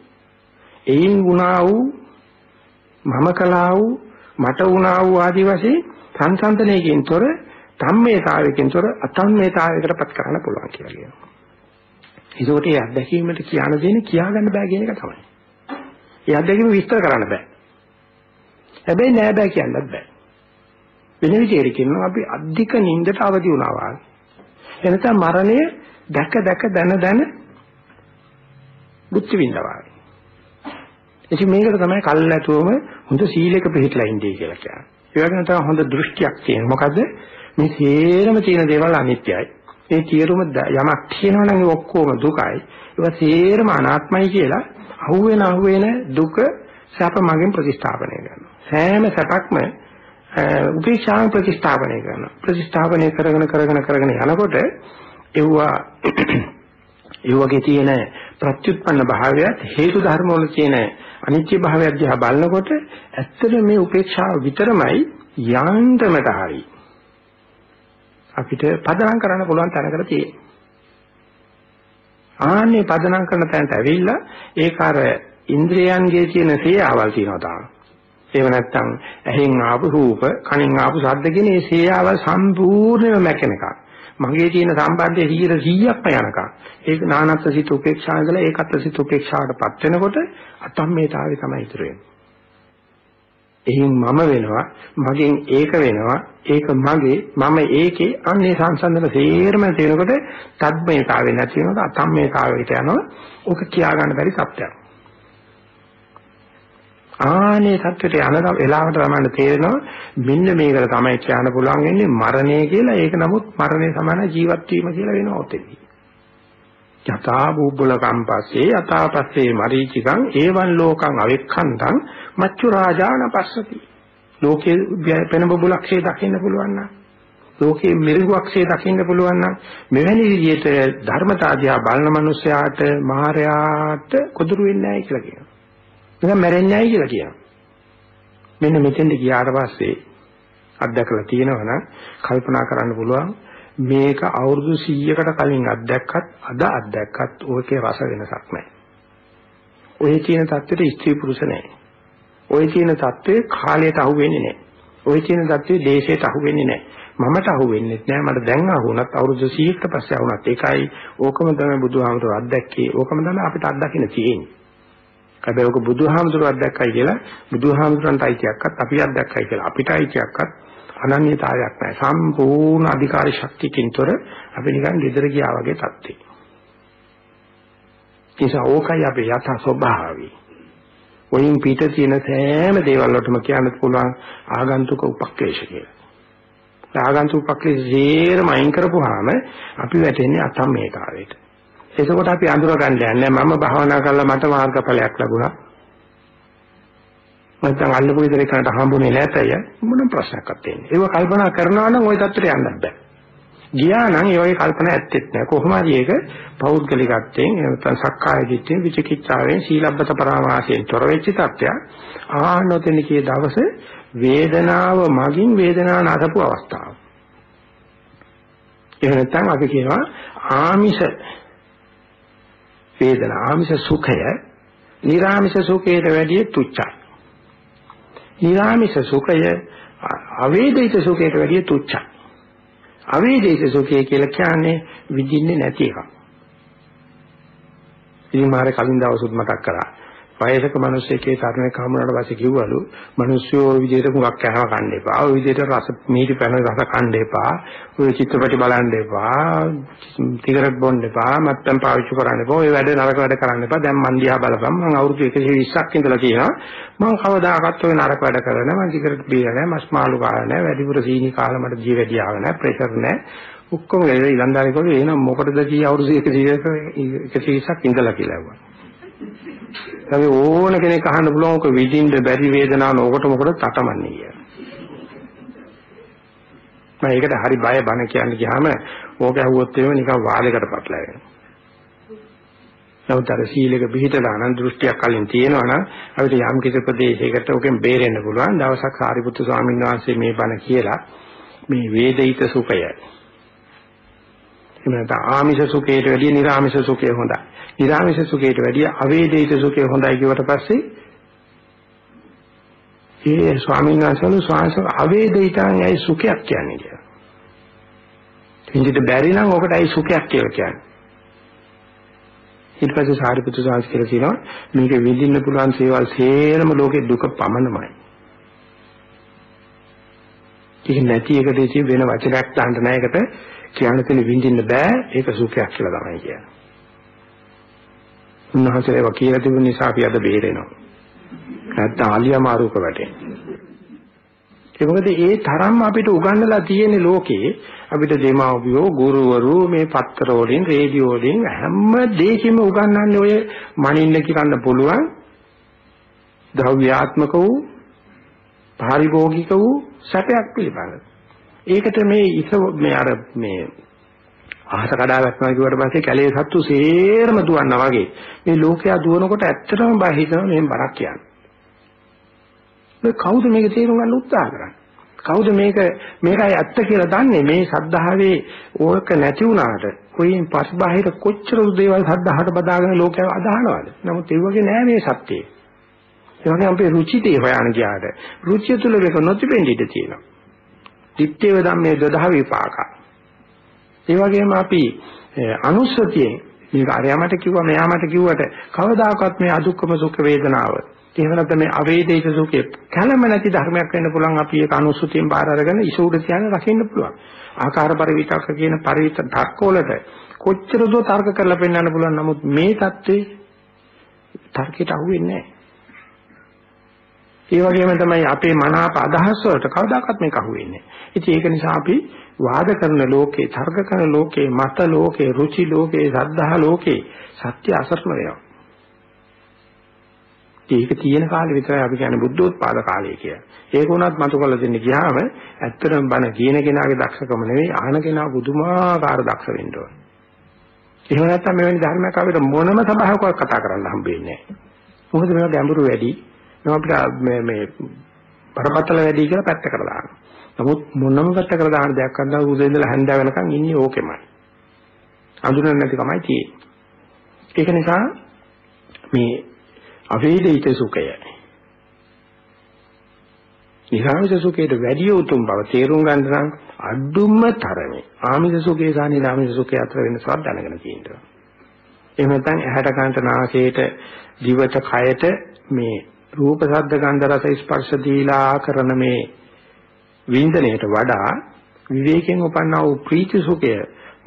එයින් වුණා වූ මම කළා වූ මට වුණා වූ ආදි වශයෙන් සංසන්දනයකින් තොර තම්මේතාවයකින් තොර අතම්මේතාවයකටපත් කරන්න පුළුවන් කියලා කියනවා. ඒකෝට ඒ අත්දැකීමට කියන්න දෙන්නේ කියාගන්න බෑ කියන එක තමයි. ඒ අත්දැකීම විස්තර කරන්න බෑ. හැබැයි නෑ බෑ කියන්නත් බෑ. වෙන විදිහට කියනවා අපි අධික නිින්දට අවදි වුණා වගේ. එනතම මරණය දැක දැක දන දන බුද්ධ විඳවා. ඉතින් මේකට තමයි කල්ැතුවම හොඳ සීලයක පිළිట్లా ඉන්නේ කියලා කියන්නේ. ඒ වගේම තමයි හොඳ දෘෂ්ටියක් තියෙන. මොකද මේ සේරම තියෙන දේවල් අනිත්‍යයි. මේ සියලුම යමක් තියෙනවා නම් ඔක්කොම දුකයි. ඒවා සේරම අනාත්මයි කියලා අහුවෙන අහුවෙන දුක සැප මගෙන් ප්‍රතිස්ථාපනය කරනවා. සෑම සැපක්ම උපේක්ෂාව ප්‍රතිස්ථාපනය කරනවා. ප්‍රතිස්ථාපනය කරගෙන කරගෙන කරගෙන යනකොට එවුවා [CLEARS THROAT] ඒ වගේ තියෙන ප්‍රත්‍යুৎপন্ন භාවයත් හේතු ධර්ම වල තියෙන අනිත්‍ය භාවයත් දිහා බලනකොට ඇත්තට මේ උපේක්ෂාව විතරමයි යාන්තමට හරියි. අපිට පදනම් කරන්න පුළුවන් තැනකට තියෙන්නේ. ආන්නේ පදනම් කරන තැනට ඇවිල්ලා ඒක අර ඉන්ද්‍රයන්ගේ තියෙන සේයාවල් තියෙනවා තාම. ඒව නැත්තම් ඇහෙන් ආපු රූප, කනෙන් ආපු ශබ්ද කියන මේ සේයාවල් සම්පූර්ණයෙන්ම මැකෙන එකක්. මගේ තියෙන සම්බන්ධය 100%ක්ම යනකම්. ඒක නානත්ත් සිත උපේක්ෂා ඉඳලා ඒකත් සිත උපේක්ෂාවටපත් වෙනකොට අතම්මේතාවය තමයි ඉතුරු වෙන්නේ. එයින් මම වෙනවා මගෙන් ඒක වෙනවා ඒක මගේ මම ඒකේ අන්නේ සංසන්දන සේරම තියෙනකොට තද්මේතාවේ නැති වෙනකොට අතම්මේතාවයට යනවා. ඕක කියා ගන්න බැරි සත්‍යයක්. ආනේ සත්‍යයට යන වෙලාවට තමයි තේරෙනවා මෙන්න මේකට තමයි කියන්න පුළුවන් වෙන්නේ මරණය කියලා. ඒක නමුත් මරණය සමාන ජීවත් වීම කියලා වෙනවා ඔතෙදී යථා බුබ්බල කම්පස්සේ යථාපස්සේ මරීචිකං ඒවං ලෝකං අවෙක්ඛන්තං මච්චු රාජාන පස්සති ලෝකේ පෙන බබුලක්ෂේ දකින්න පුළුවන් නම් ලෝකේ මිරිඟුක්ෂේ දකින්න පුළුවන් නම් මෙවැනි විදිහට ධර්මතාදියා බලන මනුස්සයාට මහරයාට කොදුරු වෙන්නේ නැහැ කියලා කියනවා. නිකන් මැරෙන්නේ නැහැ කියලා කියනවා. මෙන්න මෙතෙන්ද ගියාට පස්සේ අත්දැකලා තියෙනවනම් කල්පනා කරන්න පුළුවන් මේක අවුරුදු 100කට කලින් අත්දැක්කත් අද අත්දැක්කත් ඕකේ රස වෙනසක් නැහැ. ඔය කියන தත්ත්වෙට ස්ත්‍රී පුරුෂ නැහැ. ඔය කියන தත්ත්වේ කාලයට අහු වෙන්නේ නැහැ. ඔය කියන தත්ත්වේ දේශයට අහු වෙන්නේ නැහැ. මමට අහු වෙන්නේ නැහැ. මට දැන් අහුණත් අවුරුදු 100කට පස්සේ අහුණත් ඒකයි ඕකම තමයි බුදුහාමුදුරුවෝ අත්දැක්කේ. ඕකම තමයි අපිට අත්දකින්න තියෙන්නේ. හැබැයි ඔක බුදුහාමුදුරුවෝ අත්දැක්කයි කියලා බුදුහාමුදුරන්ට අයිතියක්වත් අපි අත්දැක්කයි කියලා අපිට අයිතියක්වත් අනන්‍යතාවයක් නැහැ. සම්පූර්ණ අධිකාරී ශක්තියකින්තර අපි නිකන් gedara ගියා වගේ තත්ත්වේ. ඒ නිසා ඕකයි අපේ යථා ස්වභාවය. වයින් පිට තියෙන සෑම දේවල් වලටම කියන්න පුළුවන් ආගන්තුක උපක්ලේශ කියලා. ආගන්තුක උපක්ලේශ ජීරම අයින් කරපුවාම අපි වැටෙන්නේ අතම්මේතාවයට. එතකොට අපි අඳුර ගන්න යන්නේ මම භාවනා කරලා මට මාර්ගඵලයක් ලැබුණා. නැත්නම් අල්ලපු විදිහට කනට හම්බුනේ නැතය මොන ප්‍රශ්නයක්වත් තියෙන්නේ. ඒක කල්පනා කරනවා නම් ওই தත්තට යන්නත් බෑ. ගියා නම් ඒ වගේ කල්පනා ඇත්තෙත් නෑ. කොහොම හරි ඒක පෞද්ගලිකත්වයෙන් නැත්නම් සක්කාය දිට්ඨිය විචිකිච්ඡාවෙන් සීලබ්බත පරාමාසයෙන් තොර වෙච්ච තත්ත්වයක් ආනොතෙන කී දවසේ වේදනාව මගින් වේදනාව නසපු අවස්ථාව. එහෙම නැත්නම් අපි කියනවා ආමිෂ වේදනා ආමිෂ සුඛය නිරාමිෂ සුඛයට වැඩිය තුච්චයි. නිර්ආමිෂ සුඛය අවේදිත සුඛයට වැඩිය තුච්චයි අවේදේශ සුඛය කියලා කියන්නේ විඳින්නේ නැති එකක්. ඉතින් මාර කලින් දවසුත් මතක් කරා. වයසක මිනිස්සෙක්ගේ තරුණයෙක් හමුනට පස්සේ කිව්වලු මිනිස්සු ওই විදිහට මුගක් කෑම කන්න එපා. ওই විදිහට රස මීටි පැන රස කන්න එපා. ওই චිත්‍රපටි බලන්න එපා. සිගරට් බොන්න එපා. මත්පැන් පාවිච්චි කරන්න එපා. ওই වැඩ නරක වැඩ කරන්න එපා. දැන් මන් දිහා බලපන්. මම අවුරුදු 120ක් ඉඳලා කියනවා. මම කවදාකවත් ওই නරක වැඩ කරලා නැහැ. මම සිගරට් බීලා නැහැ. මස් මාළු කාලා නැහැ. වැඩිපුර සීනි කාලා මට ජීව වැඩි ආව නැහැ. ප්‍රෙෂර් නැහැ. ඔක්කොම ඉලන්දාරි කෝලේ එහෙනම් මොකටද කී අවුරුදු 120ක 120ක් ඉඳලා කියලා ඇහුවා. අපි ඕන කෙනෙක් අහන්න පුළුවන් ඔක විඳින්න බැරි වේදනාව නෝකට මොකටද තටමන්නේ කියලා. මම ඒකට හරි බය බන කියන්නේ ගියාම ඕක ඇහුවොත් එහෙම නිකන් වාදයකට පටලැවෙනවා. නමුත් අර සීලෙක පිළිතලා අනන් දෘෂ්ටියක් කලින් තියෙනවා නම් අපිට යම් කිසි ප්‍රදේශයකට ඔකෙන් බේරෙන්න පුළුවන්. දවසක් සාරිපුත්තු ස්වාමීන් වහන්සේ මේ බණ කියලා මේ වේදිත සුඛය. එමෙන්න ආමිෂ සුඛයට වැඩිය නිර්ආමිෂ සුඛය හොඳයි. නිරාමිෂ සුඛයට වැඩිය අවේදිත සුඛය හොඳයි කියවට පස්සේ ඒ ස්වාමීන් වහන්සේලු ස්වාමීන් අවේදිතයන් ඇයි සුඛයක් කියන්නේ කියලා. ඉන්දිට බැරි නම් ඔකට ඇයි සුඛයක් කියලා කියන්නේ. ඊට පස්සේ සාරිපුත්‍ර සාස් කියලා කියනවා මේක විඳින්න පුළුවන් සේවල් සේරම ලෝකේ දුක පමණමයි. ඒක නැති එකට ඉති වෙන වචනයක් දාන්න නැහැ ඒකට කියන්න තියෙන විඳින්න බෑ ඒක සුඛයක් කියලා තමයි කියන්නේ. උන්වහන්සේලා කියලා තිබුණ නිසා අපි අද බේරෙනවා. නැත්නම් ආලියා මාරුක වැටෙන්නේ. ඒ මොකද ඒ තරම් අපිට උගන්වලා තියෙන ලෝකේ අපිට දෙමාපියෝ ගුරුවරු මේ පත්තර වලින් රේඩියෝ වලින් හැම දෙයකින්ම උගන්වන්නේ ඔය මනින්න කියන්න පුළුවන් ද්‍රව්‍යාත්මක වූ පාරිභෝගික වූ සැපයක් පිළිබඳ. ඒකට මේ ඉස මේ අර මේ අහස කඩා වැටෙනවා කියුවට පස්සේ කැලේ සත්තු සේරම දුවන්නා වගේ මේ ලෝකයා දුවනකොට ඇත්තටම බය හිතනවා මෙහෙම බරක් කියන්නේ. මේ කවුද මේක තේරුම් ගන්න උත්සාහ කරන්නේ? කවුද මේක මේකයි ඇත්ත කියලා දන්නේ මේ සද්ධාවේ ඕක නැති වුණාට කොයින් පස්බාහිර කොච්චර දේවල් සද්ධාහට බදාගෙන ලෝකයා අදහනවද? නමුත් ඒ වගේ නෑ මේ සත්‍යය. ඒ වගේ අපේ රුචිතේ හොයන ගියාට රුචිය තුල මේක නොතිබෙන්න ඉඩ තියෙනවා. Ditthේව ධම්මේ දදහ විපාකා. ඒ වගේම අපි අනුස්සතියෙන් මේක අරයාමට කිව්වා මෙයාමට කිව්වට කවදාකවත් මේ අදුක්කම සුඛ වේදනාව එහෙම නැත්නම් මේ අවේදිත සුඛේ කලම නැති ධර්මයක් වෙන්න පුළුවන් අපි ඒක අනුස්සතියෙන් බාර අරගෙන ඉසුඩ තියාගෙන රකින්න පුළුවන්. ආකාර පරිවිතක්ක කියන පරිවිත තර්කවලට කොච්චර දෝ තර්ක කරලා පෙන්වන්න පුළුවන්? නමුත් මේ தત્ත්වේ තර්කයට අහුවෙන්නේ නැහැ. ඒ වගේම තමයි අපේ මනාප අදහස් වලට කවදාකවත් මේක අහුවෙන්නේ නැහැ ඉතින් ඒක නිසා අපි වාද කරන ලෝකේ, තර්ක කරන ලෝකේ, මත ලෝකේ, රුචි ලෝකේ, සද්ධා ලෝකේ සත්‍ය අසරණ වෙනවා. ඒක තියෙන කාලේ විතරයි අපි කියන්නේ බුද්ධෝත්පාද කාලය කියලා. ඒක උනත් මතු කළ දෙන්න ගියාම ඇත්තටම බණ කියන කෙනාගේ දක්ෂකම නෙවෙයි අහන කෙනා පුදුමාකාර දක්ෂ වෙන්න ඕන. එහෙම නැත්නම් මෙවැනි ධර්මයක් අපිට මොනම සභාවකවත් කතා කරන්න හම්බෙන්නේ නැහැ. මොකද මේවා ගැඹුරු වැඩි. මේවා අපිට මේ මේ බරපතල වැඩි කියලා පැත්තකට දානවා. නමුත් මොනම පැත්තකට දාන දෙයක් අන්දා උදේ ඉඳලා හැන්ද වෙනකන් ඉන්නේ ඕකෙමයි. අඳුරන්නේ නැති කමයි තියෙන්නේ. ඒක නිසා මේ අවේදිත සුඛය. නිරාමිෂ සුඛයට වැඩි උතුම් බව තේරුම් ගන්න නම් අඩුම තරමේ ආමිෂ සුඛේ සහ නිරාමිෂ සුඛය අතර වෙනසක් දැනගෙන තියෙනවා. එහෙම නැත්නම් ඇහැට කනට නාසයට දිවට කයට මේ රූප ශබ්ද ගන්ධ රස ස්පර්ශ දීලා කරන මේ වින්දනයට වඩා විවේකයෙන් උපන්නා වූ ප්‍රීති සුඛය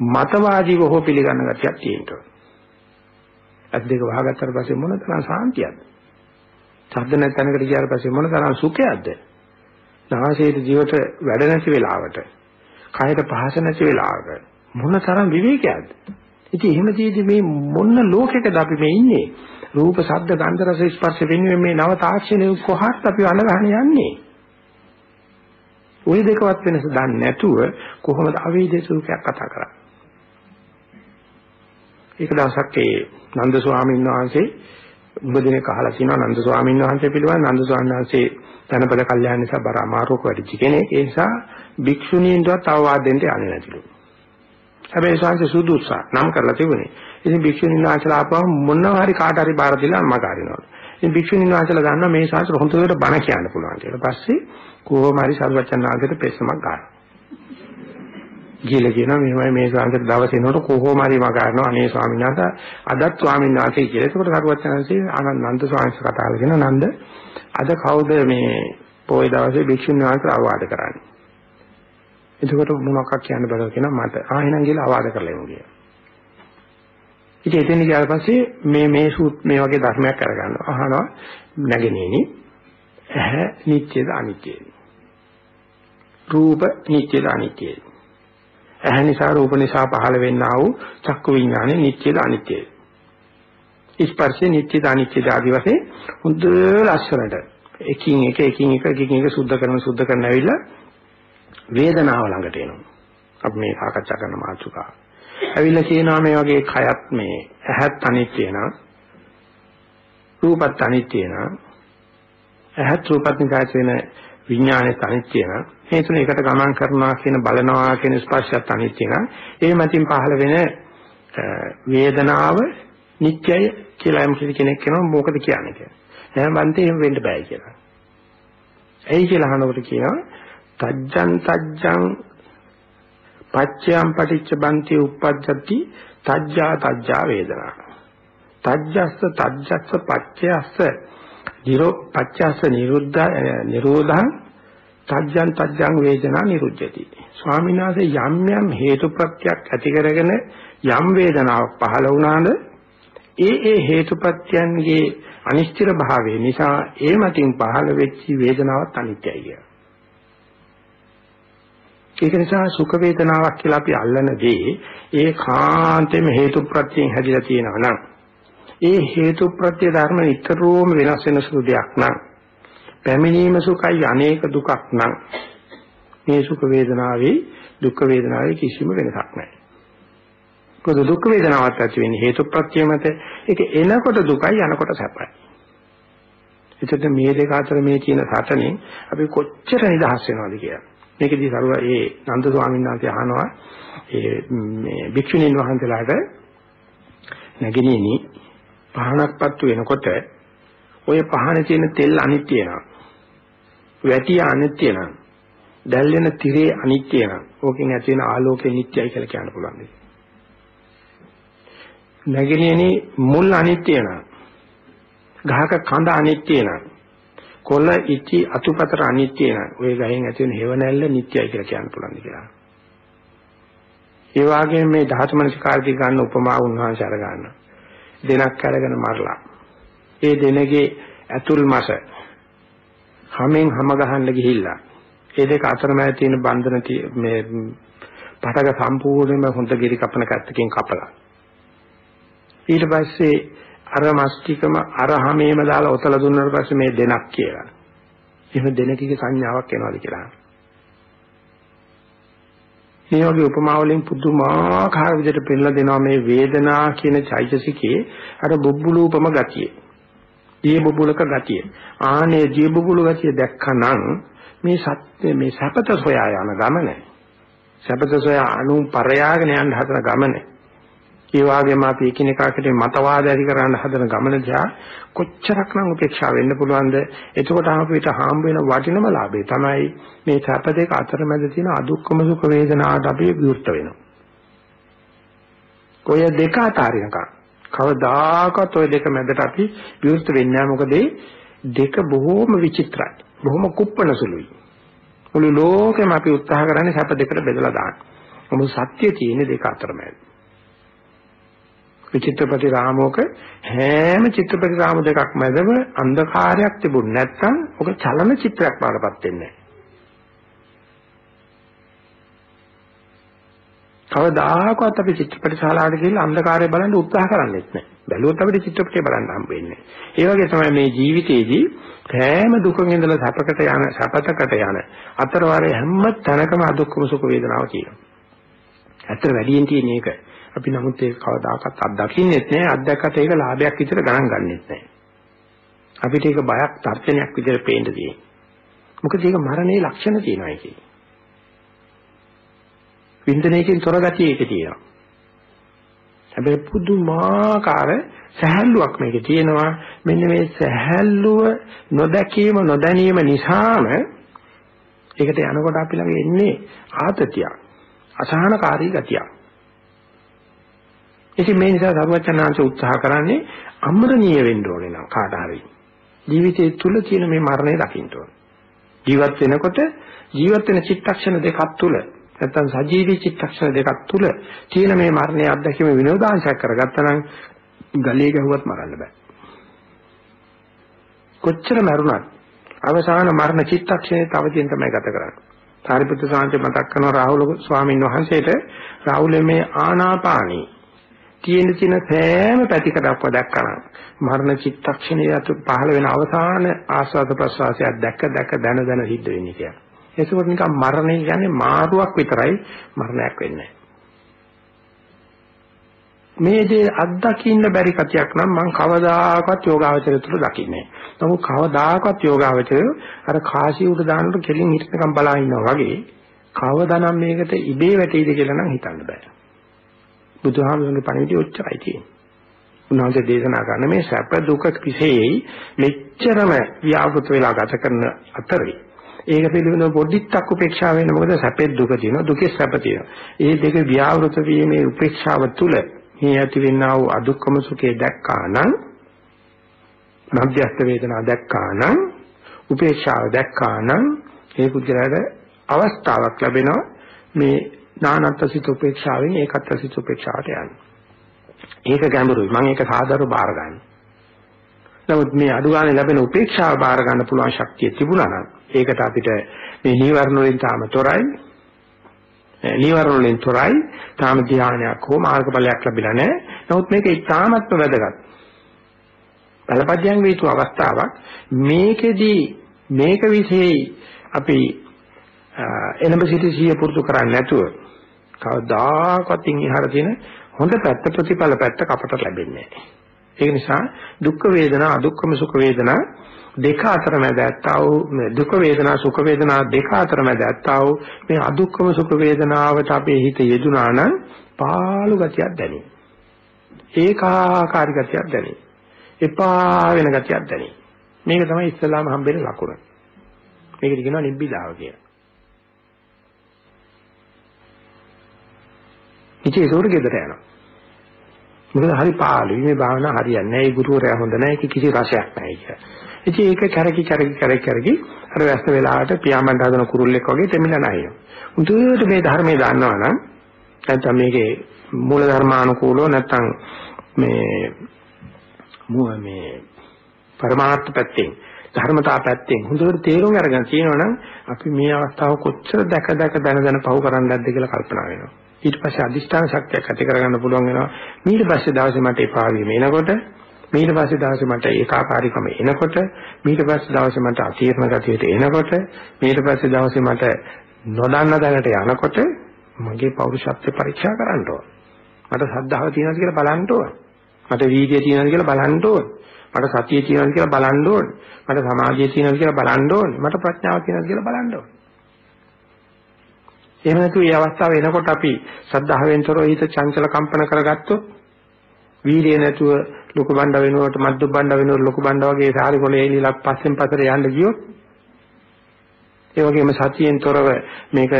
මතවාදීව හෝ පිළිගන්න ගැටියක් තියෙනවා. අත් දෙක වහගත්තට පස්සේ මොන තරම් සාන්තියක්ද? ශබ්ද නැතනකට ගියාට පස්සේ මොන තරම් සුඛයක්ද? නාසයේ ජීවිත වැඩ නැති වෙලාවට, කයට පහස නැති වෙලාවක මොන තරම් විවේකයක්ද? ඉතින් එහෙම තියෙදි මේ මොන ලෝකයකද අපි මේ ඉන්නේ? රූප, ශබ්ද, ගන්ධ, රස, ස්පර්ශ වෙනුවෙන් මේ නව තාක්ෂණය කොහොමද අපි අනගහන යන්නේ? ওই දෙකවත් වෙනස දන්නේ නැතුව කොහොමද අවේදේ සූඛයක් කතා කරන්නේ? ඒක දවසක් ඒ නන්ද ස්වාමීන් වහන්සේ උඹදිනේ කහලා තිනවා නන්ද ස්වාමීන් වහන්සේ පිළිබඳ නන්ද ස්වාමීන් වහන්සේ ධනපද කල්යාණ නිසා බර අමාරුවක වැඩිච කෙනෙක්. ඒ නිසා භික්ෂුණීන්ටවත් අවවාද දෙන්න යන්නේ නැතිලු. හැබැයි ස්වාමීන් සුදුසා නම් කරලා තිබුණේ. ඉතින් භික්ෂුණීන් වහන්සේලා ආපහු මොනවා හරි කාට හරි බාර දීලා අම්මා කාරිනවා. ඉතින් භික්ෂුණීන් වහන්සේලා දන්නවා මේ ශාස්ත්‍ර හොඳට බණ කියන්න පුළුවන් කියලා. පස්සේ කොහොම හරි සර්වචන් ආගයට පෙස්සමක් ගන්නවා. ගිහලා කියනවා මෙහෙමයි මේ ශාන්තට දවස් එනකොට කොහොම හරි මම ගන්නවා අනේ ස්වාමීන් වහන්සේ අදත් ස්වාමීන් වහන්සේ කියලා. ඒකට සර්වචන්හන්සේ ආනන්ද ස්වාමීන් වහන්සේ කතා කරගෙන නන්ද අද කවුද මේ පොයි දවසේ භික්ෂුන් වහන්සේ අවවාද කරන්නේ. එතකොට මොනවක් කියන්න බැලුව කියනවා මට ආ එහෙනම් ගිහලා අවවාද කරලා එමු කියලා. ඉතින් එතන ගියාට පස්සේ මේ මේ සූත් මේ වගේ ධර්මයක් අරගන්නවා. අහනවා නැගෙනේනි ඇහැ නිත්‍යද අනිත්‍යද? රූප නිත්‍යද අනිත්‍යද? ඇහැ නිසා රූප නිසා පහළ වෙන්නා වූ චක්කු විඥානේ නිත්‍යද අනිත්‍යද? ස්පර්ශේ නිත්‍යද අනිත්‍යද ආදි වශයෙන් හොඳ ලස්සනට එකින් එක එකින් එක එකින් එක සුද්ධ කරන සුද්ධ කරන ඇවිල්ලා වේදනාව ළඟට එනවා. අපි මේ සාකච්ඡා කරන මාතෘකාව. ඇවිල්ලා කියනවා මේ වගේ කයත් මේ ඇහත් අනිත්‍ය නා රූපත් අනිත්‍ය නා ඇහත් රූපත් නිකාච වෙන විඥානයේ අනිත්‍ය නා මේ තුන එකට ගමන් කරනවා කියන බලනවා කියන ස්පර්ශයත් අනිත්‍ය නා ඒ මතින් පහළ වෙන වේදනාව නිත්‍යයි කියලා යම් කෙනෙක් කියනවා මොකද කියන්නේ කියලා. එහෙනම් බන්තේ එහෙම වෙන්න බෑ කියලා. ඇයි කියලා අහනකොට කියනවා තජ්ජං තජ්ජං පච්චයන් පටිච්ච බන්ති උප්පජ්ජති තජ්ජා තජ්ජා වේදනා. තජ්ජස්ස තජ්ජස්ස පච්චයස්ස නිරෝ පච්චස්ස නිරුද්ධ නිරෝධං තජ්ජං තජ්ජං වේදනා නිරුද්ධති. ස්වාමීන් වහන්සේ යම් යම් හේතු ප්‍රත්‍යක් ඇති කරගෙන යම් වේදනාවක් පහළ වුණාද ඒ ඒ හේතුපත්‍යයන්ගේ අනිශ්චිත භාවය නිසා ඒ මතින් පහළ වෙච්ච වේදනාවත් අනිත්‍යයි කියලා. ඒක නිසා සුඛ වේදනාවක් කියලා අපි අල්ලන දේ ඒ කාන්තේම හේතු ප්‍රත්‍යයෙන් හැදිලා තියෙනවා නම් ඒ හේතු ප්‍රත්‍ය ධර්ම නිතරම වෙනස් වෙන සුළු දෙයක් නම් පැමිණීම සුඛයි අනේක දුකක් නම් මේ සුඛ වේදනාවේ දුක් වේදනාවේ කිසිම වෙනසක් නැහැ. මොකද දුක් වේදනාවක් ඇති වෙන්නේ හේතු ප්‍රත්‍ය මත ඒක එනකොට දුකයි යනකොට සැපයි. එතකොට මේ දෙක අතර මේ තියෙන සටනේ අපි කොච්චර නිදහස් වෙනවද කියලා. මේකදී සරුව ඒ නන්ද ස්වාමීන් වහන්සේ අහනවා ඒ මේ භික්ෂුණීන් වහන්සේලාට නැගිනිනි. පහනක් පත්තු වෙනකොට ඔය පහනේ තියෙන තෙල් අනිත්‍ය නම් වැටිය අනිත්‍ය නම් දැල් වෙන tire අනිත්‍ය නම් ඕකෙන් ඇති වෙන ආලෝකය නිට්ටයයි කියලා කියන්න පුළුවන්. නැගිනිනි මුල් අනිත්‍ය නම් ගහක කඳ අනිත්‍ය නම් කොළ ඉති අතුපතර අනිත්‍ය නම් ওই ගහෙන් ඇති වෙන හේවණැල්ල නිට්ටයයි කියලා කියන්න පුළුවන් කියලා. ඒ වගේම මේ ධාතු මනසිකාරදී ගන්න උපමා උන්වහන්සේ අර ගන්න. දෙනක් අරගෙන මරලා. ඒ දෙනගේ ඇතුල් මාස හැමෙන් හැම ගහන්න ගිහිල්ලා. ඒ දෙක අතරමැද තියෙන බන්ධන මේ පටක සම්පූර්ණයෙන්ම හොඳ ගිරි කපන කැත්තකින් කපලා. ඊට පස්සේ අර මස්තිකම අර හැමේම දාලා ඔතල දුන්නාට පස්සේ මේ දෙනක් කියලා. එහෙම දෙනකගේ සංඥාවක් එනවාද කියලා. මේ වගේ උපමා වලින් පුදුමාකාර විදිහට පෙන්නලා දෙනවා මේ වේදනා කියන චෛතසිකයේ අර බුබ්බුලූපම ගතිය. දී බුබුලක ගතිය. ආනේ දී බුබුලු ගතිය දැක්කනම් මේ සත්‍ය මේ සැපත සොයා යන ගමන. සැපත සොයා අනු පරයාගෙන යන හදන ගමන. ඒ වගේම අපි එකිනෙකාට මතවාද ඇති කරන්න හදන ගමන දිහා කොච්චරක්නම් උපේක්ෂා වෙන්න පුළුවන්ද එතකොට අපිට හාම් වෙන වටිනම ලාභය තමයි මේ සැප දෙක අතරමැද තියෙන අදුක්කම සුඛ වේදනාවට අපි විවෘත වෙනවා. ඔය දෙක අතරිනකම් කවදාකවත් ඔය දෙක මැදට අපි විවෘත වෙන්නේ නැහැ මොකද දෙක බොහෝම විචිත්‍රයි. බොහොම කුප්පන සුළුයි. මුළු ලෝකෙම අපි උත්සාහ කරන්නේ සැප දෙකට බෙදලා දාන්න. මොකද සත්‍ය තියෙන්නේ දෙක අතරමැද. චිත්‍රපටි රාමෝක හැම චිත්‍රපටි රාම දෙකක් මැදම අන්ධකාරයක් තිබුණ නැත්නම් ඔක චලන චිත්‍රයක් බාරපත් වෙන්නේ කවදාකවත් අපි චිත්‍රපට ශාලාවට ගිහිල්ලා අන්ධකාරය බලන්න උත්සාහ කරන්නේ නැහැ. බැලුවොත් අපිට චිත්‍රපටය බලන්න හම්බෙන්නේ. ඒ වගේ තමයි මේ ජීවිතේදී හැම දුකකින් ඉඳලා සැපකට යන සැපතකට යන අතර වාරේ හැම තැනකම අදුක්කම සුඛ වේදනාව තියෙනවා. ඇත්තට වැඩියෙන් තියෙන එක. අපි නමුත් ඒක කවදාකවත් අත්දකින්නෙත් නැහැ. අත්දැකකට ඒක ලාභයක් විතර ගණන් ගන්නෙත් නැහැ. අපිට ඒක බයක් තර්ජනයක් විදිහට පේන්න තියෙන්නේ. මොකද ඒක මරණයේ ලක්ෂණ තියෙනවා ඒකේ. වින්දනයකින් තොර ගතිය ඒකේ තියෙනවා. හැබැයි පුදුමාකාර සහැල්ලුවක් මේකේ තියෙනවා. මෙන්න මේ සහැල්ලුව නොදැකීම නොදැනීම නිසාම ඒකට යනකොට අපි ළඟ එන්නේ ආතතියක්. අසහනකාරී ගතියක්. ඉතින් මේ නිසා සරුවචනාංශ උත්සාහ කරන්නේ අමරණීය වෙන්න ඕනේ නම් කාට හරි. ජීවිතයේ තුල තියෙන මේ මරණය දකින්න ඕනේ. ජීවත් වෙනකොට ජීවත් වෙන චිත්තක්ෂණ දෙකක් තුල නැත්තම් සජීවී චිත්තක්ෂණ දෙකක් තුල තියෙන මේ මරණය අත්දැකීම විනෝදාංශයක් කරගත්තා නම් ගලේ ගැහුවත් මරන්න බෑ. කොච්චර මරුණත් අවසාන මරණ චිත්තක්ෂණේ තවදින් තමයි ගත කරන්නේ. සාරිපුත්‍ර සාන්ති මතක් කරන රාහුල ස්වාමීන් වහන්සේට රාහුලේ මේ ආනාපානී තියෙන තියෙන සෑම පැතිකඩක්ව දැක්කනම් මරණ චිත්තක්ෂණයේ අතු පහළ වෙන අවසාන ආස්වාද ප්‍රසවාසයක් දැක්ක දැක්ක දන දන සිද්ධ වෙන්නේ කියලා. ඒකෝට නිකන් මරණය කියන්නේ මාරුවක් විතරයි මරණයක් වෙන්නේ මේ දේ අත්දකින්න බැරි කතියක් නම් මම කවදාකවත් යෝගාවචරය තුල දකින්නේ නැහැ. නමුත් කවදාකවත් යෝගාවචරය අර කාසිය උඩ දානකොට කෙලින් හිටනකම් බලා ඉන්නවා වගේ කවදානම් මේකට ඉබේ වැටෙයිද කියලා නම් හිතන්න බෑ. බුදුහාමුදුරන්ගේ පණිවිඩය ඔච්චරයි තියෙන්නේ. උන්වහන්සේ දේශනා කරන මේ සැප දුක කිසෙයි මෙච්චරම ව්‍යාපෘත වෙලා ගත කරන අතරේ ඒක පිළිබඳව පොඩ්ඩක් උපේක්ෂාව වෙන මොකද සැපේ දුක තියෙනවා දුකේ සැප තියෙනවා. ඒ දෙක ව්‍යාවෘත වීමේ උපේක්ෂාව තුළ මේ ඇති වෙන්නා වූ අදුක්කම සුඛේ දැක්කා නම් මධ්‍යස්ථ වේදනා දැක්කා නම් උපේක්ෂාව දැක්කා නම් ඒ පුද්ගලයාට අවස්ථාවක් ලැබෙනවා මේ නානත්සිත උපේක්ෂාවෙන් ඒකත්සිත උපේක්ෂාවට යන්නේ. ඒක ගැඹුරුයි. මම ඒක සාදරව බාර ගන්න. නමුත් මේ අඩුගානේ ලැබෙන උපේක්ෂාව බාර ගන්න පුළුවන් ශක්තිය තිබුණා නම් ඒකට අපිට මේ නීවරණ වලින් තාම තොරයි. නීවරණ වලින් තොරයි. තාම ධානයක් හෝ මාර්ගඵලයක් ලැබිලා නැහැ. නමුත් මේක ඉතාමත්ම වැදගත්. බලපද්‍යං වේතු අවස්ථාවක් මේකෙදී මේක විශේෂයි අපි එළඹ සිටි සිය පුරුදු කරන්නේ නැතුව කවදාකවත් ඉහර තියෙන හොඳ පැත්ත ප්‍රතිඵල පැත්ත කපට ලැබෙන්නේ නැහැ. ඒක නිසා දුක් වේදනා අදුක්කම සුඛ වේදනා දෙක අතර මැද ඇත්තා වූ දුක් වේදනා සුඛ වේදනා දෙක අතර මැද ඇත්තා වූ මේ අදුක්කම සුඛ වේදනාවට අපේ හිත යෙදුනා නම් පාළු ගතියක් දැනේ. ඒකාකාරී ගතියක් දැනේ. එපා වෙන ගතියක් දැනේ. මේක තමයි ඉස්ලාම හම්බෙන ලකුණ. මේකට කියනවා නිබ්බිදාව කියලා. ඉතින් ඒක උඩ ගෙදර යනවා. මොකද හරි පාළුයි මේ භාවනා හරියන්නේ නැහැ. ඒ ගුරුවරයා හොඳ නැහැ. ඒක කිසි රසයක් නැහැ කියලා. ඉතින් ඒක කැරකි කැරකි කැරකි කැරකි අර වැස්ස වෙලාවට පියාඹන්න හදන කුරුල්ලෙක් වගේ දෙමිලා නැහිනවා. උන්ට මේ ධර්මයේ දන්නවා නම් නැත්නම් මේකේ මූල ධර්මානුකූලව නැත්නම් මේ මේ පරමාර්ථ පැත්තෙන් ධර්මතා පැත්තෙන් හොඳට තේරුම් අරගෙන කියනවනම් අපි මේ අවස්ථාව කොච්චර දැක දැක දැන දැන පහු කරන්න නැද්ද කියලා කල්පනා වෙනවා. ඊට පස්සේ අදිෂ්ඨාන ශක්තියක් ඇති කරගන්න පුළුවන් වෙනවා. ඊට පස්සේ දවසේ මට එපා වීම එනකොට ඊට පස්සේ දවසේ මට ඒකාකාරීකම එනකොට ඊට පස්සේ දවසේ මට අතීර්ණ ගතියට එනකොට ඊට පස්සේ දවසේ මට නොදන්න දැනට යනකොට මගේ පෞරුෂත්ව පරීක්ෂා කරන්න ඕන. මට සද්ධාව තියෙනවද කියලා බලන්න ඕන. මට වීර්යය තියෙනවද කියලා බලන්න ඕන. මට සතිය තියෙනවද කියලා බලන්න ඕන. මට සමාධිය තියෙනවද කියලා බලන්න ඕන. මට ප්‍රඥාව තියෙනවද කියලා බලන්න ඕන. එහෙම නැතු මේ අවස්ථාව එනකොට අපි සද්ධාවෙන් තොරව හිත චංචල කම්පන කරගත්තොත් වීර්යය නැතුව ලොකු බණ්ඩ වෙනුවට මද්දු බණ්ඩ වෙනුවට ලොකු බණ්ඩ වගේ සාරි කොලේ එලිලක් පස්සෙන් පස්සට යන්න ගියොත් ඒ වගේම සතියෙන් තොරව මේක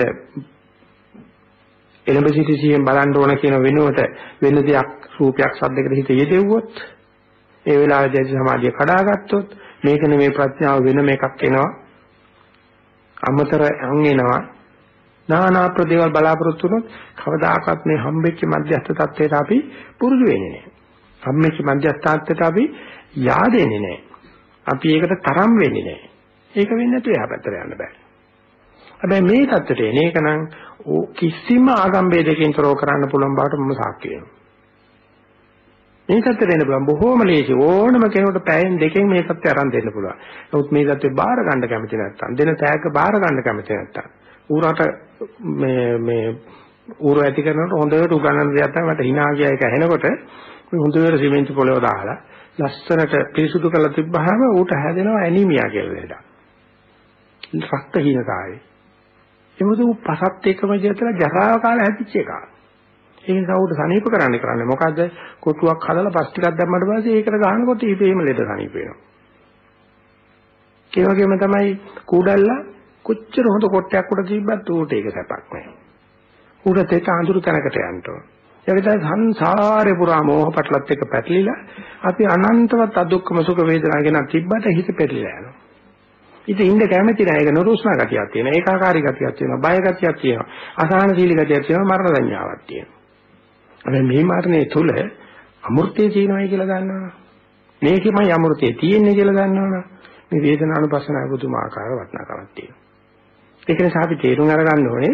එළඹ සිටි සියෙන් බලන්න ඕන කියන වෙනුවට වෙන දෙයක් රූපයක් සද්දයකට හිත යෙදෙව්වොත් ඒ වෙලාවේදී සමාධිය කඩාගත්තොත් මේක නෙමේ ප්‍රඥාව වෙන මේකක් එනවා. අමතර අං එනවා. নাනා ප්‍රදේවල් බලාපොරොත්තු වුණොත් කවදාකවත් මේ හම්බෙච්ච මධ්‍යස්ථ තත්ත්වයට අපි පුරුදු වෙන්නේ නැහැ. හම්බෙච්ච මධ්‍යස්ථාත්වයට අපි yaadෙන්නේ නැහැ. අපි ඒකට තරම් වෙන්නේ නැහැ. ඒක වෙන්නේ නැතුව එහා පැත්තට යන්න බෑ. හැබැයි මේ தත්තට එන එක නම් කිසිම ආගම්බේදකින් තොරව කරන්න පුළුවන් බවට මම සාක්ෂි වෙනවා. මේ தත්තට එන බම් බොහොම ලේසි ඕනම කෙනෙකුට පැයෙන් දෙකෙන් මේ தත්ත්වය අරන් දෙන්න පුළුවන්. නමුත් මේ தත්ත්වය බාර ගන්න කැමති නැත්නම් දෙන තෑග්ග බාර ගන්න කැමති නැත්නම් ඌරට මේ මේ ඌර ඇති කරනකොට හොඳට උගන්නන දෙයක් තමයි මට hina ගියා එක ඇහෙනකොට හොඳට සිමෙන්ති පොළව දාලා ලස්සනට පිරිසුදු කරලා තිබ්බහම ඌට හැදෙනවා ඇනිමියා කියලා ලෙඩක්. රක්ත හීනතාවය. ඒ මොකද ඌ පසත් එකම ජීවිතලා ජරාව කාලේ හැදිච්ච එකක්. ඒ නිසා ඌට සනීප කරන්න කරන්නේ මොකද්ද? කොටුවක් හදලා පස් ටිකක් දැම්මට පස්සේ ඒකට ගහනකොට ඊපේම ලෙඩ සනීප වෙනවා. ඒ වගේම තමයි කූඩල්ලා කොච්චර හොඳ කොටයක් උඩ තිබ්බත් ඌට ඒක සැපක් නෑ. ඌට තේක අඳුරු තැනකට යන්න ඕන. ඒකද සංසාරේ පුරා මෝහ පටලත් එක්ක පැටලිලා අපි අනන්තවත් අදුක්කම සුඛ වේදනා ගැන තිබ්බට හිත පෙරලිලා යනවා. ඉතින් ඉන්න කැමති නැහැ. ඒක නුරුස්නා ගතියක් තියෙනවා. ඒකාකාරී ගතියක් තියෙනවා. බය ගතියක් තියෙනවා. අසහනශීලී ගතියක් තියෙනවා. මරණ සංඥාවක් තියෙනවා. හැබැයි මේ මරණය තුල අමෘතය තියෙනවායි කියලා දන්නවනේ. මේකෙමයි අමෘතය තියෙන්නේ කියලා දන්නවනේ. මේ වේදනානුපස්සනාව පුදුමාකාර වටිනාකමක් තියෙනවා. ඒක නිසා අපි තේරුම් අරගන්න ඕනේ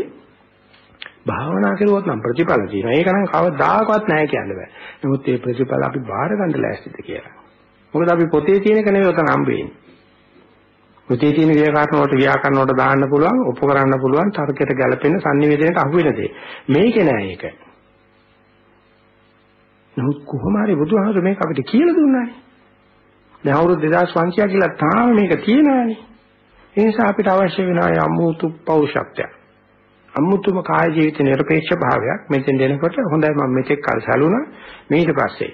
භාවනා කරුවොත් නම් ප්‍රතිඵල තියෙනවා. ඒක නම් කවදාකවත් නැහැ කියන්න බෑ. නමුත් මේ ප්‍රතිඵල අපි බාර ගන්න ලෑස්තිද කියලා. මොකද අපි පොතේ තියෙන එක නෙවෙයි උතන හම්බෙන්නේ. පොතේ තියෙන ව්‍යාකරණ වලට ව්‍යාකරණ වලට දාන්න පුළුවන්, ඔප්පු කරන්න පුළුවන්, තර්කයට ගැලපෙන sannivedanaට අහු වෙන දේ. මේකේ නෑ ඒක. නමුත් කොහොම හරි බුදුහාමුදුර මේක අපිට කියලා දුන්නානේ. දැන් අවුරුදු 2500 කියලා තාම මේක තියෙනවානේ. ඒ නිසා අපිට අවශ්‍ය වෙනවා අමුතු පෞෂත්වය. අමුතුම කාය ජීවිත නිර්පේක්ෂ භාවයක් මෙතෙන් දෙනකොට හොඳයි මම මෙතෙක් කල් සැලුණා. ඊට පස්සේ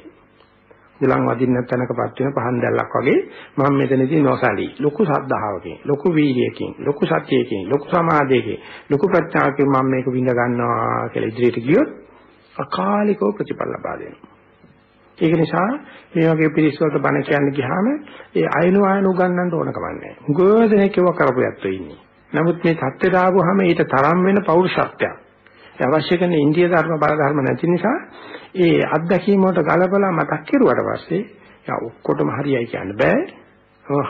උලන් වදින්න තැනකපත් වෙන පහන් දැල්ලක් වගේ මම මෙතනදී නොසලී ලොකු සද්ධාවකින් ලොකු වීර්යයකින් ලොකු සත්‍යයකින් ලොකු සමාධියකින් ලොකු ප්‍රඥාවකින් මම මේක විඳ ගන්නවා කියලා ඉදිරියට ගියොත් අකාලිකව ප්‍රතිඵල ලබා දෙනවා. ඒක නිසා මේ වගේ පිරිස් වලට බණ කියන්න ගියාම ඒ අයන ආයන උගන්නන්න ඕන කමන්නේ. උගෝදෙනෙක් ඒව කරපු යැත්තෝ ඉන්නේ. නමුත් මේ தත්ත්වයට ආවොහම ඊට තරම් වෙන පෞරුෂත්වයක්. අවශ්‍ය කරන ඉන්දිය ධර්ම බල ධර්ම නැති නිසා ඒ අත්දැකීම වලට ගලපලා මතක් කෙරුවට පස්සේ යා ඔක්කොටම හරියයි කියන්න බෑ.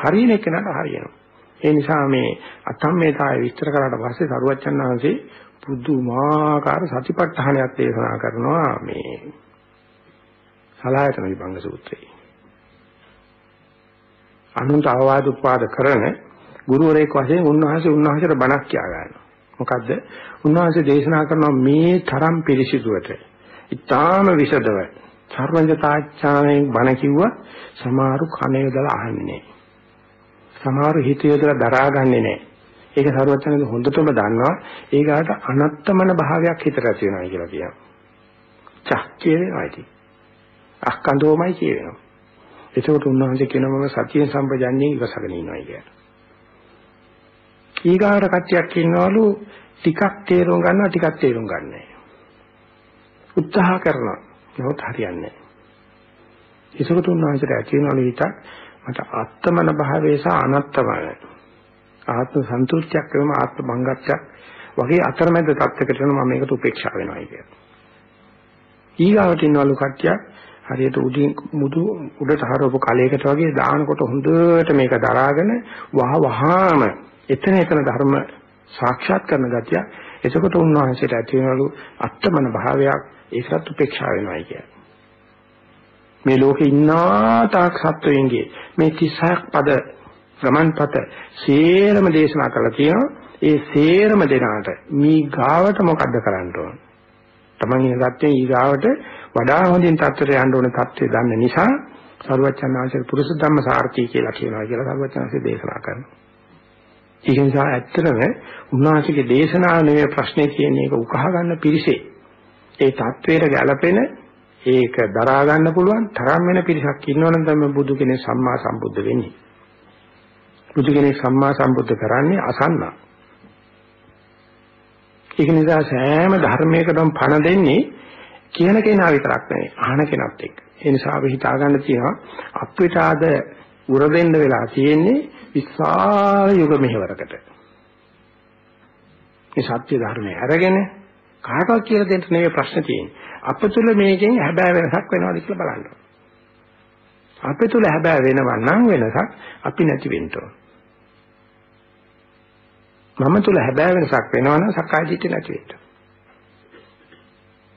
හරියන එක නට හරියනවා. ඒ නිසා මේ අතම්මේතාවය විස්තර කරාට පස්සේ සරුවච්චන් වහන්සේ පුදුමාකාර සතිපට්ඨානයක් දේශනා කරනවා මේ සලායතන විභංග සූත්‍රයේ. අනුන්ට අවවාද උපවාද කරන ගුරුවරයෙක් වශයෙන් උන්වහන්සේ උන්වහන්සේට බණක් කියා ගන්නවා. මොකද්ද? උන්වහන්සේ දේශනා කරන මේ තරම් පිළිසිදුවට, ඊටාම විසදව, සර්වඥතාඥාණයෙන් බණ කිව්වා සමහරු කනේ දාලා අහන්නේ නැහැ. සමහරු හිතේ දාලා දරාගන්නේ නැහැ. ඒක සර්වඥයන් හොඳටම දන්නවා. ඒකට අනත්තමන භාවයක් හිතට ඇති වෙනවා කියලා කියනවා. චක් කියනවා ඉතින්. අක්කන්දෝමයි කියනවා. එතකොට උන්වහන්සේ කියනවා මම සතිය සම්පජන්ණයෙන් ඉවසගෙන ඉන්නවා කියලා. ඊගාවට කට්ටියක් ඉන්නවලු ටිකක් තේරුම් ගන්නවා ටිකක් තේරුම් ගන්නෑ. උත්සාහ කරනවා. නමුත් හරියන්නේ නැහැ. ඒසකට උන්වහන්සේට ඇති වෙනවලු හිතක් මට ආත්මන භාවයේ සහ අනත්තමන ආත්ම සන්තුෂ්ටියක් වෙනම ආත්ම බංගත්වයක් වගේ අතරමැද තත්යකට යනවා මම මේකට උපේක්ෂා වෙනවා කියලා. ඊගාවට ඉන්නවලු කට්ටියක් හරියට උඩින් මුදු උඩට හරවපු කලයකට වගේ දානකොට හොඳට මේක දරාගෙන වහ වහාම එතන එතන ධර්ම සාක්ෂාත් කරන ගතිය එසකොට උන්වහන්සේට ඇති වෙනලු අත්තමන භාවයක් ඒකත් උපේක්ෂා වෙනවායි කියන්නේ. මේ ලෝකේ ඉන්නා තාක් සත්වයන්ගේ මේ 36ක් පද ප්‍රමන්පත සේරම දේශනා කළා තියෙනවා. ඒ සේරම දෙනාට මේ ගාවට මොකද්ද කරන්න ඕන? තමන් ඉන්න தත්ත්වයේ ඊගාවට වඩා හොඳින් තත්ත්වයට යන්න ඕන තත්ත්වය දන්න නිසා සරුවචනාංශයේ පුරුෂ ධම්ම සාර්ථී කියලා කියනවා කියලා සරුවචනාංශයේ දේශනා කරනවා. ඒක නිසා ඇත්තටම උන්වහන්සේගේ දේශනාව නෙවෙයි ප්‍රශ්නේ තියෙන්නේ ඒක උකහා ගන්න පිරිසේ. ඒ தത്വයට ගැළපෙන ඒක දරා ගන්න පුළුවන් තරම් වෙන පිරිසක් ඉන්නවනම් තමයි බුදු කෙනෙක් සම්මා සම්බුද්ධ වෙන්නේ. බුදු කෙනෙක් සම්මා සම්බුද්ධ කරන්නේ අසන්න. ඒක නිසා සෑම ධර්මයකටම පණ දෙන්නේ කියන කෙනා විතරක් නෙවෙයි අහන කෙනත් එක්ක. ඒ නිසා අපි හිතා ගන්න තියෙනවා අපිට ආද උර දෙන්න වෙලා තියෙන්නේ විශාල යුග මෙහෙවරකට. මේ සත්‍ය ධර්මය අරගෙන කාටවත් කියලා දෙන්න නෙවෙයි ප්‍රශ්න තියෙන්නේ. අප තුල මේකෙන් හැබෑ වෙනසක් වෙනවද කියලා බලන්න. අපේ තුල හැබෑ වෙනව නම් වෙනසක් අපි නැති වෙන්න ඕන. මම තුල හැබෑ වෙනසක් වෙනවා නම් සක්කාය දිට්ඨිය නැති වෙන්න.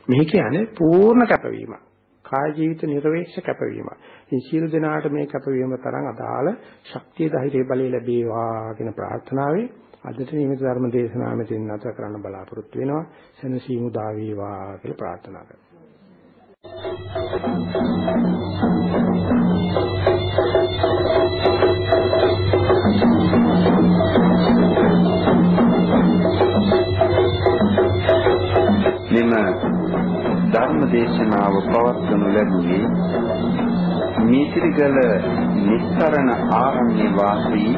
මේ කියන්නේ පූර්ණ කැපවීමක්. කාය ජීවිත නිර්වේක්ෂ කැපවීම. ඉතින් සියලු දෙනාට මේ කැපවීම තරම් අදාළ ශක්තිය ධෛර්ය බලය ලැබේවා කියන ප්‍රාර්ථනාවෙන් අදට නියමිත ධර්ම දේශනාව මෙතෙන් නැවත කරන්න බලාපොරොත්තු වෙනවා. සෙනසීමු දා වේවා කියලා ප්‍රාර්ථනා කරනවා. මෙම ධර්ම දේශනාව පවත්වනු ලැබුවේ මීතිරිගල නිස්සරණ ආරණ්‍ය වාසී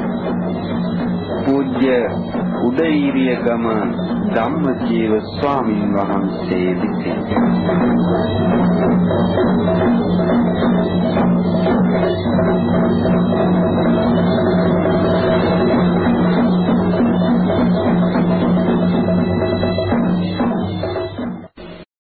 පූජ්‍ය උදේීරිය ගම ධම්මජීව ස්වාමින් වහන්සේ විසින්.